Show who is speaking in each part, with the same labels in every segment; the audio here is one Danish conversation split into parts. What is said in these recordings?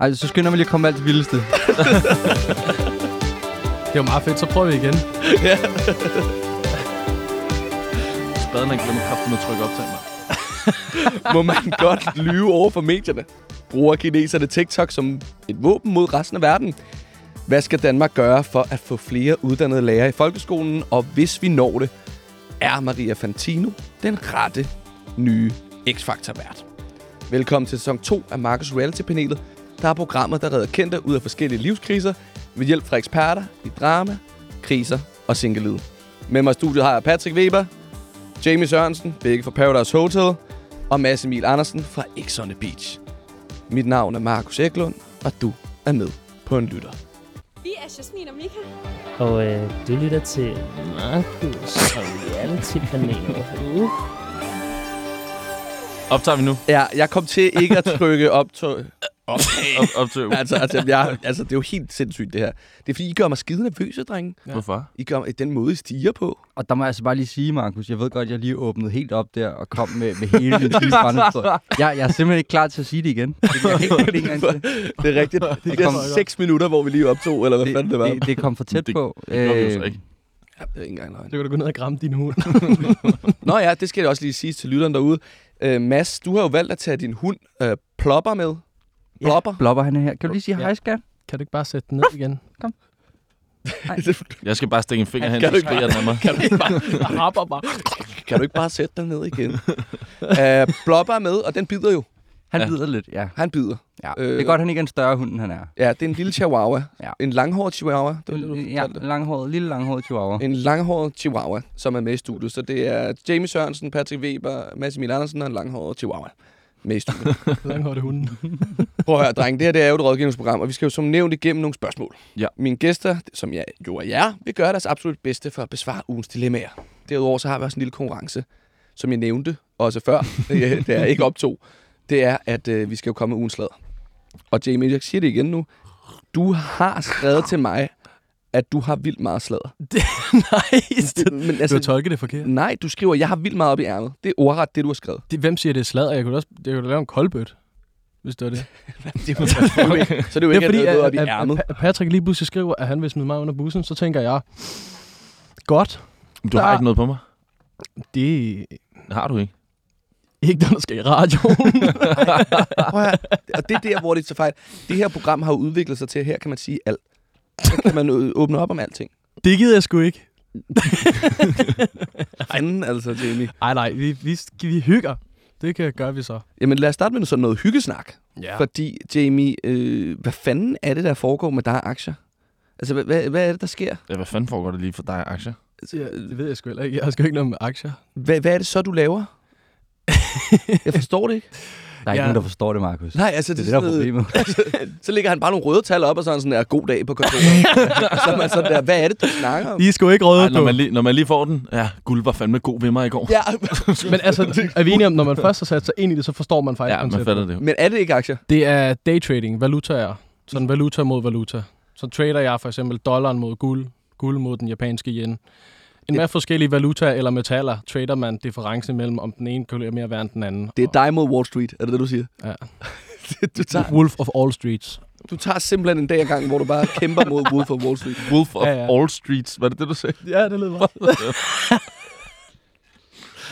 Speaker 1: Ej, så skynder man lige at komme med alt det vildeste.
Speaker 2: Det er jo meget fedt, så prøver vi igen.
Speaker 3: Spaden han glemmer kraften at trykke optag, mand.
Speaker 4: må man godt lyve over for medierne. Bruger kineserne TikTok som et våben mod resten af verden? Hvad skal Danmark gøre for at få flere uddannede lærere i folkeskolen? Og hvis vi når det, er Maria Fantino den rette nye X-Factor-vært? Velkommen til sæson 2 af Marcus Reality-panelet. Der er programmer, der redder kendte ud af forskellige livskriser ved hjælp fra eksperter i drama, kriser og singleliv. Med mig i studiet har jeg Patrick Weber, Jamie Sørensen, begge fra Paradise Hotel, og Mads Emil Andersen fra X on the Beach. Mit navn er Markus Eklund, og du er med på en lytter.
Speaker 5: Vi er Jasmin og Mika.
Speaker 6: Og øh, du lytter til Markus og Reality-panelet. Uh.
Speaker 3: Optager vi nu?
Speaker 4: Ja, jeg kom til ikke at trykke op til...
Speaker 3: Op,
Speaker 4: altså, altså, jeg, altså, det er jo helt sindssygt, det her. Det er, fordi I gør mig skide nervøse, drenge.
Speaker 2: Ja.
Speaker 3: Hvorfor?
Speaker 4: I gør mig, den måde, I stiger på.
Speaker 1: Og der må jeg altså bare lige sige, Markus, jeg ved godt, jeg lige åbnede helt op der og kom med, med hele min jeg, jeg er simpelthen ikke klar til at sige det igen. Det jeg ikke engang til.
Speaker 4: Det er rigtigt. Det er der seks minutter, hvor vi lige optog, eller hvad fanden det var.
Speaker 1: det, det kom for tæt
Speaker 3: Det-
Speaker 1: på.
Speaker 3: Det gør vi jo så
Speaker 1: Øh,
Speaker 3: ikke.
Speaker 4: Ja, det er ikke engang løgn.
Speaker 2: Så kan du gå ned og kramme din hund.
Speaker 4: Nå ja, det skal jeg også lige sige til lytteren derude. Øh, Mads, du har jo valgt at tage din hund øh, Plopper med.
Speaker 1: Blopper han er her. Kan du lige sige
Speaker 2: Ja.
Speaker 1: hej, skat?
Speaker 2: Kan du ikke bare sætte den ned igen?
Speaker 3: Jeg skal bare stikke en finger hen, så skriger den af mig.
Speaker 4: kan, du ikke bare,
Speaker 2: Harper bare.
Speaker 4: kan du ikke bare sætte dig ned igen? uh, Plopper er med, og den bider jo.
Speaker 1: Han
Speaker 3: Ja.
Speaker 1: bider lidt, ja.
Speaker 4: Han bider.
Speaker 1: ja.
Speaker 4: Øh,
Speaker 1: Det er godt, han ikke er en større hund, end han er.
Speaker 4: Ja, det er en lille chihuahua.
Speaker 1: Ja.
Speaker 4: En langhåret chihuahua. Det var det, du
Speaker 1: Ja, langhåret, lille langhåret chihuahua.
Speaker 4: En langhåret chihuahua, som er med i studiet. Så det er Jamie Sørensen, Patrick Weber, Mads Emil Andersen og en langhåret chihuahua med i studiet.
Speaker 2: Hunden.
Speaker 4: Prøv at høre, dreng. Det her det er jo et rådgivningsprogram, og vi skal jo som nævnt igennem nogle spørgsmål.
Speaker 3: Ja.
Speaker 4: Mine gæster, som jeg jo er jer, vil gøre deres absolut bedste for at besvare ugens dilemmaer. Derudover så har vi også en lille konkurrence, som jeg nævnte også før, det er ikke optog. Det er, at øh, vi skal jo komme med ugens slader. Og Jamie, jeg siger det igen nu. Du har skrevet til mig, at du har vildt meget slader.
Speaker 2: Nej,
Speaker 4: Men
Speaker 2: du har
Speaker 4: altså,
Speaker 2: tolket det forkert.
Speaker 4: nej, du skriver, jeg har vildt meget op i ærmet. Det er ordret, det du har skrevet.
Speaker 2: Det, hvem siger, det er sladder? Jeg kunne også det kunne lave en koldbøt, hvis det var det.
Speaker 4: Det er jo, så er det jo ikke, er det jo ikke,
Speaker 2: det er fordi,
Speaker 4: noget op i
Speaker 2: at,
Speaker 4: ærmet.
Speaker 2: at, at Patrick lige pludselig skriver, at han vil smide mig under bussen. Så tænker jeg, godt,
Speaker 3: Du har
Speaker 2: Der-
Speaker 3: ikke noget på mig.
Speaker 2: det er
Speaker 3: Har du ikke?
Speaker 2: ikke det, der skal i radioen.
Speaker 4: Prøv at, og det er der, hvor det er så fejl. Det her program har udviklet sig til, at her kan man sige alt. Her kan man åbne op om alting.
Speaker 2: det gider jeg sgu ikke.
Speaker 4: Fanden altså, Jamie.
Speaker 2: Ej, nej, vi, vi, vi hygger. Det kan gør vi så.
Speaker 4: Jamen lad os starte med sådan noget hyggesnak.
Speaker 2: Ja.
Speaker 4: Fordi, Jamie, øh, hvad fanden er det, der foregår med dig og aktier? Altså, hvad, hvad, hvad er det, der sker?
Speaker 3: Ja, hvad fanden foregår det lige for dig, aktier?
Speaker 2: Ja, det ved jeg sgu heller ikke. Jeg har sgu ikke noget med aktier.
Speaker 4: Hvad, hvad er det så, du laver? Jeg forstår det ikke.
Speaker 1: Der er ikke
Speaker 2: Ja.
Speaker 1: nogen, der forstår det, Markus.
Speaker 4: Nej, altså,
Speaker 1: Det
Speaker 4: det,
Speaker 1: er det, der er problemet.
Speaker 4: så lægger han bare nogle røde tal op, og så er han sådan der, god dag på kontoret. så er man sådan der, hvad er det, du snakker om?
Speaker 2: I er sgu ikke røde
Speaker 3: Ej,
Speaker 2: på.
Speaker 3: når, man lige, når man lige får den. Ja, guld var fandme god ved mig i går.
Speaker 4: Ja,
Speaker 2: Men altså, er vi enige om, når man først har sat sig ind i det, så forstår man faktisk
Speaker 3: Ja, man
Speaker 2: konceptet.
Speaker 3: fatter det jo.
Speaker 4: men er det ikke aktier?
Speaker 2: Det er daytrading, valutaer. Sådan valuta mod valuta. Så trader jeg for eksempel dollaren mod guld, guld mod den japanske yen. En masse forskellige valutaer eller metaller trader man differencen mellem, om den ene kan mere værd end den anden.
Speaker 4: Det er dig mod Wall Street, er det det, du siger?
Speaker 2: Ja.
Speaker 4: du, tager,
Speaker 2: Wolf of all streets.
Speaker 4: du tager simpelthen en dag ad gangen, hvor du bare kæmper mod Wolf of Wall Street.
Speaker 3: Wolf of
Speaker 2: Ja,
Speaker 3: ja,
Speaker 2: ja.
Speaker 3: ja. All Streets. Var det det, du sagde?
Speaker 2: Ja, det lyder bra.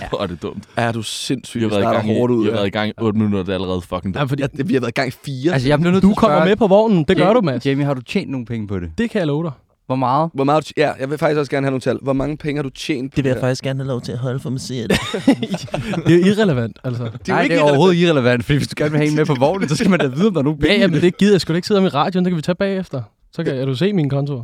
Speaker 3: Hvor er det dumt.
Speaker 4: Er du sindssyg?
Speaker 3: Vi har været i gang i,
Speaker 4: hårdt ud.
Speaker 3: vi har
Speaker 4: ja.
Speaker 3: været i gang i 8 minutter, og det er allerede fucking
Speaker 2: Ja,
Speaker 3: dumt.
Speaker 2: fordi
Speaker 4: Ja, det, vi har været i gang i fire.
Speaker 1: Altså, jeg bliver nødt
Speaker 2: du kommer
Speaker 1: spørge-
Speaker 2: med på vognen. Det gør
Speaker 1: Jamie-
Speaker 2: du, Mads.
Speaker 1: Jamie, har du tjent nogle penge på det?
Speaker 2: Det kan jeg love dig.
Speaker 1: Hvor meget?
Speaker 4: Hvor meget, ja, jeg vil faktisk også gerne have nogle tal. Hvor mange penge har du tjent? på her?
Speaker 6: faktisk gerne have lov til at holde for mig selv.
Speaker 2: Det er irrelevant, altså.
Speaker 4: Det er
Speaker 1: Nej,
Speaker 4: ikke
Speaker 1: det er overhovedet irrelevant, fordi hvis du gerne vil have en med på vognen, så skal man da vide, om der er nogen
Speaker 2: Ja,
Speaker 1: penge.
Speaker 2: ja, men det gider jeg sgu da ikke sidde om i radioen. Det kan vi tage bagefter. Så kan, kan du se min konto.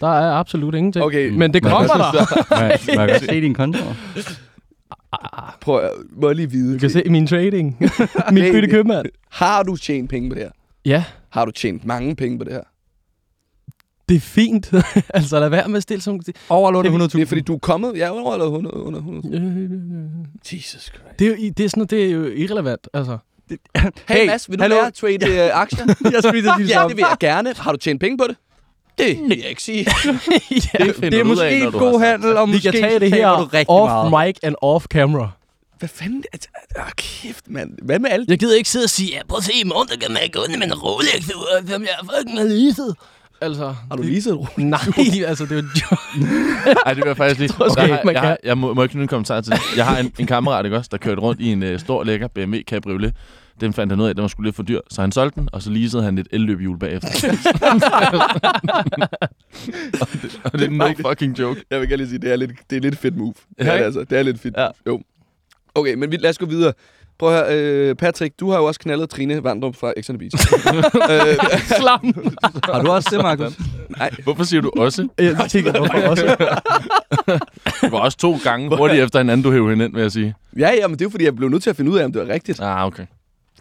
Speaker 2: Der er absolut ingenting.
Speaker 4: Okay,
Speaker 2: Men det kommer der.
Speaker 1: Man, man kan se din konto.
Speaker 4: Prøv at, må jeg lige vide.
Speaker 2: Du kan se min trading. min
Speaker 4: Hey.
Speaker 2: bytte købmand.
Speaker 4: Har du tjent penge på det her?
Speaker 2: Ja,
Speaker 4: Har du tjent mange penge på det her?
Speaker 2: Det er fint. altså, lad være med at stille sådan...
Speaker 1: Over eller under 100.000.
Speaker 4: Det er fordi, du er kommet... Ja, under eller 100? under 100. Jesus Christ.
Speaker 2: Det er, jo, det er, sådan, det er jo irrelevant, altså.
Speaker 4: Hey,
Speaker 1: Hey,
Speaker 4: Mads, vil du lære at trade uh, aktier?
Speaker 1: Jeg skulle lige
Speaker 4: ja, det vil jeg gerne. Har du tjent penge på det? Det vil jeg ikke sige.
Speaker 2: ja,
Speaker 3: finder
Speaker 1: Det er måske
Speaker 3: af,
Speaker 1: en god handel, og
Speaker 2: vi
Speaker 1: måske
Speaker 2: kan tage det her off
Speaker 1: meget.
Speaker 2: mic and off camera.
Speaker 4: Hvad fanden? Altså, ah, kæft, mand. Hvad med alle
Speaker 6: Jeg gider ikke sidde og sige, ja, prøv at se, i morgen, der kan man gå med en Rolex, som jeg fucking har leaset.
Speaker 2: Altså,
Speaker 4: Har du lige set
Speaker 2: Nej, altså, det er jo en.
Speaker 3: Ej, det jeg faktisk lige...
Speaker 2: tror sgu
Speaker 3: Der
Speaker 2: ikke,
Speaker 3: har,
Speaker 2: man
Speaker 3: jeg, har, jeg må, må ikke knytte en kommentar til det. Jeg har en, en kammerat, ikke også, der kørte rundt i en øh, stor, lækker BMW Cabriolet. Den fandt han ud af, at den var skulle lidt for dyr, så han solgte den, og så leasede han et elløbehjul bagefter. og, det, og det er no fucking joke.
Speaker 4: Jeg vil gerne lige sige, det er lidt, det er lidt fedt move. Det
Speaker 3: Ja,
Speaker 4: er, det
Speaker 3: ikke?
Speaker 4: altså. det er lidt fedt.
Speaker 3: Ja.
Speaker 4: Jo. Okay, men vi, lad os gå videre. Prøv at høre, øh, Patrick, du har jo også knaldet Trine Vandrup fra X on the Beach. øh,
Speaker 2: Slam.
Speaker 1: Har du også det, Markus?
Speaker 3: Hvorfor siger du også?
Speaker 1: Jeg tænker, hvorfor også?
Speaker 3: Det var også to gange hurtigt efter hinanden, du hævde hende ind, vil jeg sige.
Speaker 4: ja, ja, men det er jo fordi, jeg blev nødt til at finde ud af, om det var rigtigt.
Speaker 3: Ah, okay.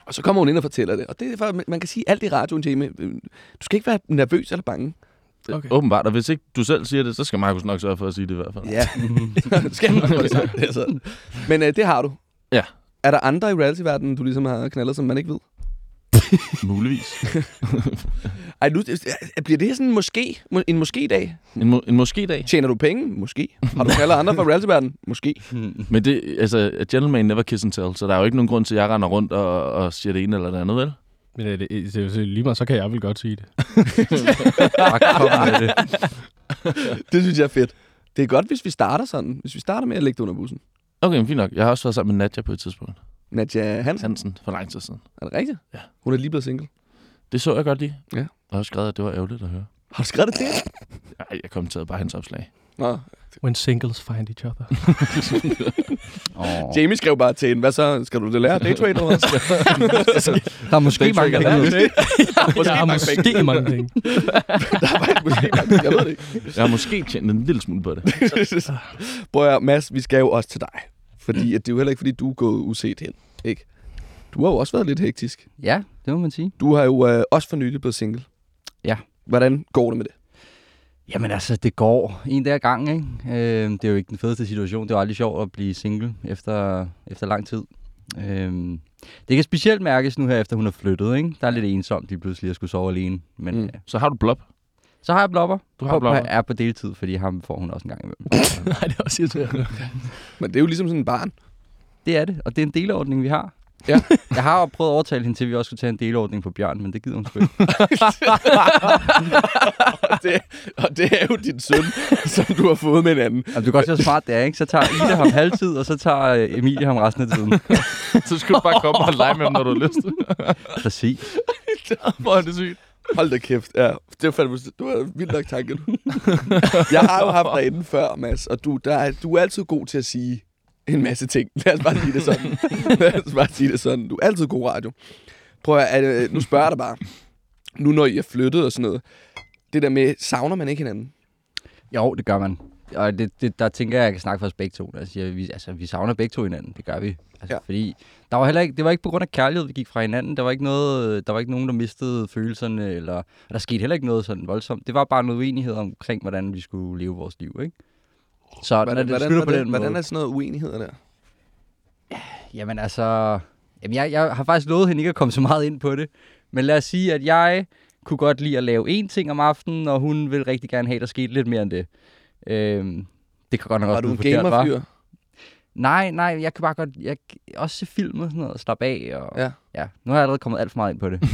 Speaker 4: Og så kommer hun ind og fortæller det. Og det er for, at man kan sige alt i radioen, Jamie. øh, Du skal ikke være nervøs eller bange.
Speaker 2: Okay.
Speaker 3: Åbenbart, og hvis ikke du selv siger det, så skal Markus nok sørge for at sige det i hvert fald.
Speaker 4: Ja. det skal man godt sagt. Det er sådan. Men øh, det har du.
Speaker 3: Ja.
Speaker 4: Er der andre i reality-verdenen, du ligesom har knaldet, som man ikke ved?
Speaker 3: Muligvis.
Speaker 4: Ej, nu, øh, bliver det her sådan en måske, en måske-dag?
Speaker 3: En, må, en måske-dag.
Speaker 4: Tjener du penge? Måske. Har du knaldet andre fra reality-verdenen? Måske.
Speaker 3: Men det, altså, a gentleman never kiss and tell, så der er jo ikke nogen grund til, at jeg render rundt og, og siger det ene eller det andet, vel?
Speaker 2: Men det, det, det, det, lige meget, så kan jeg vel godt sige det.
Speaker 1: Bare kom med det.
Speaker 4: Det synes jeg er fedt. Det er godt, hvis vi starter sådan. Hvis vi starter med at lægge det under bussen.
Speaker 3: Okay, men fint nok. Jeg har også været sammen med Nadja på et tidspunkt.
Speaker 4: Nadia Hansen,
Speaker 3: Hansen for lang tid siden.
Speaker 4: er det rigtigt?
Speaker 3: Ja.
Speaker 4: Hun er lige blevet single.
Speaker 3: Det så jeg godt lige.
Speaker 4: Ja.
Speaker 3: Jeg har også skrevet, at det var ærgerligt at høre.
Speaker 4: Har du skrevet det?
Speaker 3: Nej, jeg kommenterede bare hans opslag.
Speaker 4: Nå.
Speaker 2: When singles find each other.
Speaker 1: Oh.
Speaker 4: Jamie skrev bare til hende, hvad så? Skal du det lære? Daytrade eller hvad?
Speaker 1: Der er måske mange penge.
Speaker 3: der.
Speaker 4: Penge.
Speaker 2: måske mange penge.
Speaker 4: Der er måske mange penge. Jeg ved det ikke.
Speaker 3: Jeg har måske tjent en lille smule på det.
Speaker 4: Prøv at Mads, vi skal jo også til dig. Fordi at det er jo heller ikke, fordi du er gået uset hen. Ikke? Du har jo også været lidt hektisk.
Speaker 1: Ja, det må man sige.
Speaker 4: Du har jo øh, også for nylig blevet single.
Speaker 1: Ja.
Speaker 4: Hvordan går det med det?
Speaker 1: Jamen altså, det går en dag ad gangen, ikke? Øh, det er jo ikke den fedeste situation. Det er jo aldrig sjovt at blive single efter, efter lang tid. Øh, det kan specielt mærkes nu her, efter hun er flyttet, ikke? Der er lidt ensomt lige pludselig at skulle sove alene. Men
Speaker 4: Mm.
Speaker 1: mm.
Speaker 3: Så har du blob.
Speaker 1: så har jeg blopper.
Speaker 3: Du har blopper.
Speaker 1: Jeg er på deltid, fordi ham får hun også en gang imellem.
Speaker 2: Nej, det er også irriterende.
Speaker 4: Men det er jo ligesom sådan en barn.
Speaker 1: Det er det, og det er en delordning, vi har.
Speaker 4: Ja.
Speaker 1: jeg har jo prøvet at overtale hende til, at vi også skulle tage en delordning på Bjørn, men det gider hun sgu ikke.
Speaker 4: og, det, og det er jo din søn, som du har fået med en anden.
Speaker 1: Jamen, du kan godt se, hvor smart det er, ikke? Så tager Ida ham halvtid, og så tager øh, Emilie ham resten af tiden.
Speaker 3: Så skal du bare komme og lege med ham, når du har lyst.
Speaker 1: Præcis.
Speaker 3: Hvor er det sygt.
Speaker 4: Hold da kæft. Ja, det var fandme, du har vildt nok tanke. Jeg har jo haft dig inden før, Mads, og du, der er, du er altid god til at sige en masse ting. Lad os bare sige det sådan. Lad os bare sige det sådan. Du er altid god radio. Prøv at, at øh, nu spørger jeg dig bare. Nu når I er flyttet og sådan noget. Det der med, savner man ikke hinanden?
Speaker 1: Jo, det gør man. Og det, det, der tænker jeg, at jeg kan snakke for os begge to. Siger, at vi, altså, vi savner begge to hinanden. Det gør vi. Altså,
Speaker 4: Ja.
Speaker 1: ja. Fordi der var heller ikke, det var ikke på grund af kærlighed, vi gik fra hinanden. Der var ikke, noget, der var ikke nogen, der mistede følelserne. Eller, og der skete heller ikke noget sådan voldsomt. Det var bare noget uenighed omkring, hvordan vi skulle leve vores liv. Ikke? Så når
Speaker 4: Hvordan,
Speaker 1: det
Speaker 4: hvordan,
Speaker 1: slutter på
Speaker 4: hvordan,
Speaker 1: den
Speaker 4: hvordan
Speaker 1: måde...
Speaker 4: er sådan noget uenigheder der?
Speaker 1: Jamen altså... Jamen jeg, jeg har faktisk lovet hende ikke at komme så meget ind på det. Men lad os sige, at jeg kunne godt lide at lave én ting om aftenen, og hun vil rigtig gerne have, at der skete lidt mere end det. Øhm, det kan godt nok
Speaker 4: Var
Speaker 1: også
Speaker 4: du en gamerfyr?
Speaker 1: Nej, nej, jeg kan bare godt... Jeg også se film og sådan noget, og slappe af. Og,
Speaker 4: Ja.
Speaker 1: ja. Nu har jeg allerede kommet alt for meget ind på det.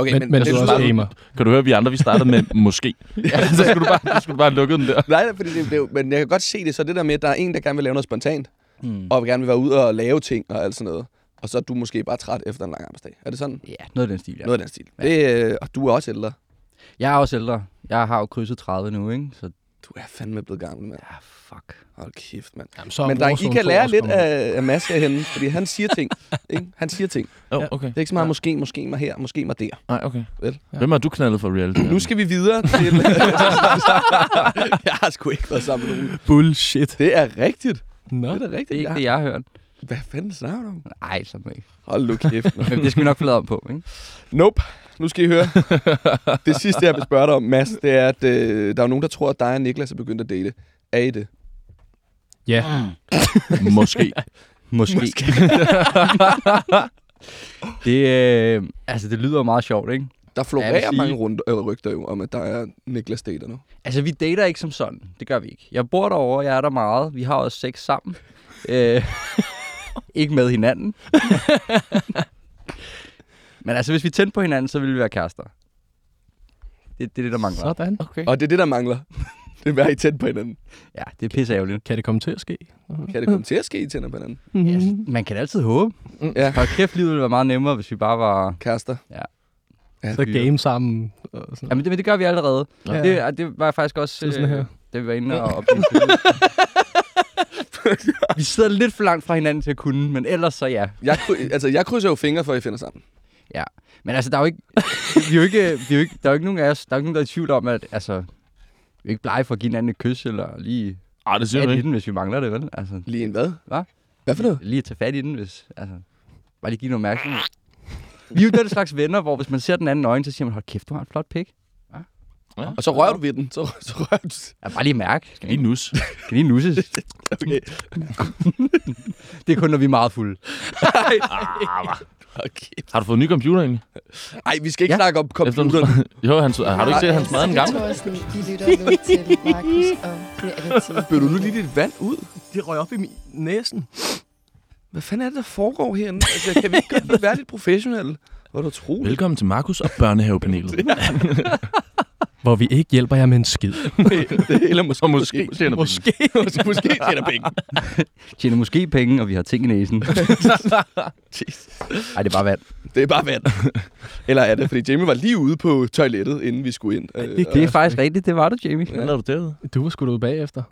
Speaker 4: Okay,
Speaker 2: Men, men, men
Speaker 4: det
Speaker 2: du er
Speaker 4: lyder-
Speaker 2: også gamer.
Speaker 3: Kan du høre, vi andre, vi startede med måske. Ja, så skulle du bare, så skulle du bare lukke den der.
Speaker 4: Nej, fordi det, det, men jeg kan godt se det, så det der med, at der er en, der gerne vil lave noget spontant,
Speaker 1: Hmm.
Speaker 4: og gerne vil være ude og lave ting og alt sådan noget. Og så er du måske bare træt efter en lang arbejdsdag. Er det sådan?
Speaker 1: Ja, noget af den stil, ja.
Speaker 4: Noget af den stil. Det, øh, og du er også ældre.
Speaker 1: Jeg er også ældre. Jeg har jo krydset 30 nu, ikke? Så
Speaker 4: Du er fandme blevet gammel, mand.
Speaker 1: ja, fuck.
Speaker 4: Hold kæft, mand.
Speaker 2: Jamen, så
Speaker 4: Men der, I kan lære lidt af, af Mads herhenne, fordi han siger ting. ikke? Han siger ting.
Speaker 3: Oh,
Speaker 2: Ja.
Speaker 3: okay.
Speaker 4: Det er ikke så meget måske, måske mig her, måske mig der.
Speaker 3: Nej, okay.
Speaker 4: Vel?
Speaker 3: Hvem har du knaldet for reality?
Speaker 4: Nu skal vi videre til... jeg har sgu ikke været sammen med nogen.
Speaker 2: Bullshit.
Speaker 4: Det er rigtigt.
Speaker 2: Nå.
Speaker 4: Det er da rigtigt.
Speaker 1: Det er ikke
Speaker 4: Jeg-
Speaker 1: det, jeg har hørt.
Speaker 4: Hvad fanden snakker du om?
Speaker 1: Nej, sådan ikke.
Speaker 4: Hold nu kæft.
Speaker 1: Men det skal vi nok få lavet om på, ikke?
Speaker 4: Nope. Nu skal I høre. Det sidste, jeg vil spørge dig om, Mads, det er, at øh, der er nogen, der tror, at dig og Niklas er begyndt at date. Er I det?
Speaker 2: Ja.
Speaker 3: Måske.
Speaker 1: Måske. Måske. det, øh, altså, det lyder meget sjovt, ikke?
Speaker 4: Der florerer
Speaker 1: sige-
Speaker 4: mange rundt, eller rygter jo om, at der er Niklas dater nu.
Speaker 1: Altså, vi dater ikke som sådan. Det gør vi ikke. Jeg bor derovre, jeg er der meget. Vi har også sex sammen. øh, ikke med hinanden. Men altså, hvis vi tændte på hinanden, så ville vi være kærester. Det, det er det, der mangler.
Speaker 2: Sådan.
Speaker 3: Okay.
Speaker 4: Og det er det, der mangler. Det er at I tæt på hinanden.
Speaker 1: Ja, det er pisse ærgerligt.
Speaker 2: Kan det komme til at ske?
Speaker 4: Kan det komme til at ske, I tænder på hinanden?
Speaker 1: Yes. Man kan altid håbe.
Speaker 4: Ja,
Speaker 1: Og kæft, livet ville være meget nemmere, hvis vi bare var...
Speaker 4: kærester.
Speaker 1: Ja.
Speaker 4: ja
Speaker 2: Så game sammen. Og sådan.
Speaker 1: Jamen, det, men det gør vi allerede.
Speaker 2: Ja.
Speaker 1: Ja. Det, det var faktisk også...
Speaker 2: Det sådan her.
Speaker 1: det vi var inde og opdage. vi sidder lidt for langt fra hinanden til at kunne, men ellers så ja.
Speaker 4: Jeg, altså, jeg krydser jo fingre for, at I finder sammen.
Speaker 1: Men altså, der er jo ikke... vi er jo ikke, vi er jo ikke der er jo ikke nogen af os, der er jo ikke nogen, der er i tvivl om, at altså, vi er ikke blege for at give hinanden et kys, eller lige
Speaker 3: Ej, det siger
Speaker 1: fat
Speaker 3: du
Speaker 1: i
Speaker 3: ikke.
Speaker 1: den, hvis vi mangler det, vel? Altså,
Speaker 4: Lige en hvad?
Speaker 1: Hvad?
Speaker 4: Hvad for noget?
Speaker 1: lige at tage fat i den, hvis... Altså, bare lige give noget opmærksomhed. Vi er jo den slags venner, hvor hvis man ser den anden øjne, så siger man, hold kæft, du har en flot pik.
Speaker 4: Og så rører du ved den. Så, så rører du...
Speaker 1: Ja, bare lige mærke. Skal
Speaker 3: Lige nus.
Speaker 1: Skal lige nusses.
Speaker 4: Okay.
Speaker 1: Det er kun, når vi er meget fulde.
Speaker 4: okay.
Speaker 3: Har du fået en ny computer egentlig?
Speaker 4: Ej, vi skal ikke
Speaker 1: Ja.
Speaker 4: snakke om computeren.
Speaker 3: jo, han, har du ikke set, at han smadrede den gamle?
Speaker 7: Thorsten, I lytter nu til Markus og.
Speaker 4: Bør du nu lige dit vand ud?
Speaker 2: Det røg op i min næsen.
Speaker 4: Hvad fanden er det, der foregår herinde? Altså, kan vi ikke være lidt professionelle? Hvor er du tro?
Speaker 3: Velkommen til Markus og børnehavepanelet.
Speaker 2: Hvor vi ikke hjælper jer med en skid.
Speaker 4: Eller måske.
Speaker 3: Måske tjener
Speaker 2: Måske.
Speaker 4: måske, måske tjener penge.
Speaker 1: Tjener måske penge, og vi har ting i næsen. Ej, det er bare vand.
Speaker 4: Det er bare vand. Eller er det? Fordi Jamie var lige ude på toilettet, inden vi skulle ind. Øh,
Speaker 2: det-
Speaker 1: Det er faktisk rigtigt, det var du, Jamie.
Speaker 3: Hvad lavede du derude?
Speaker 2: Du var sgu da ude bagefter.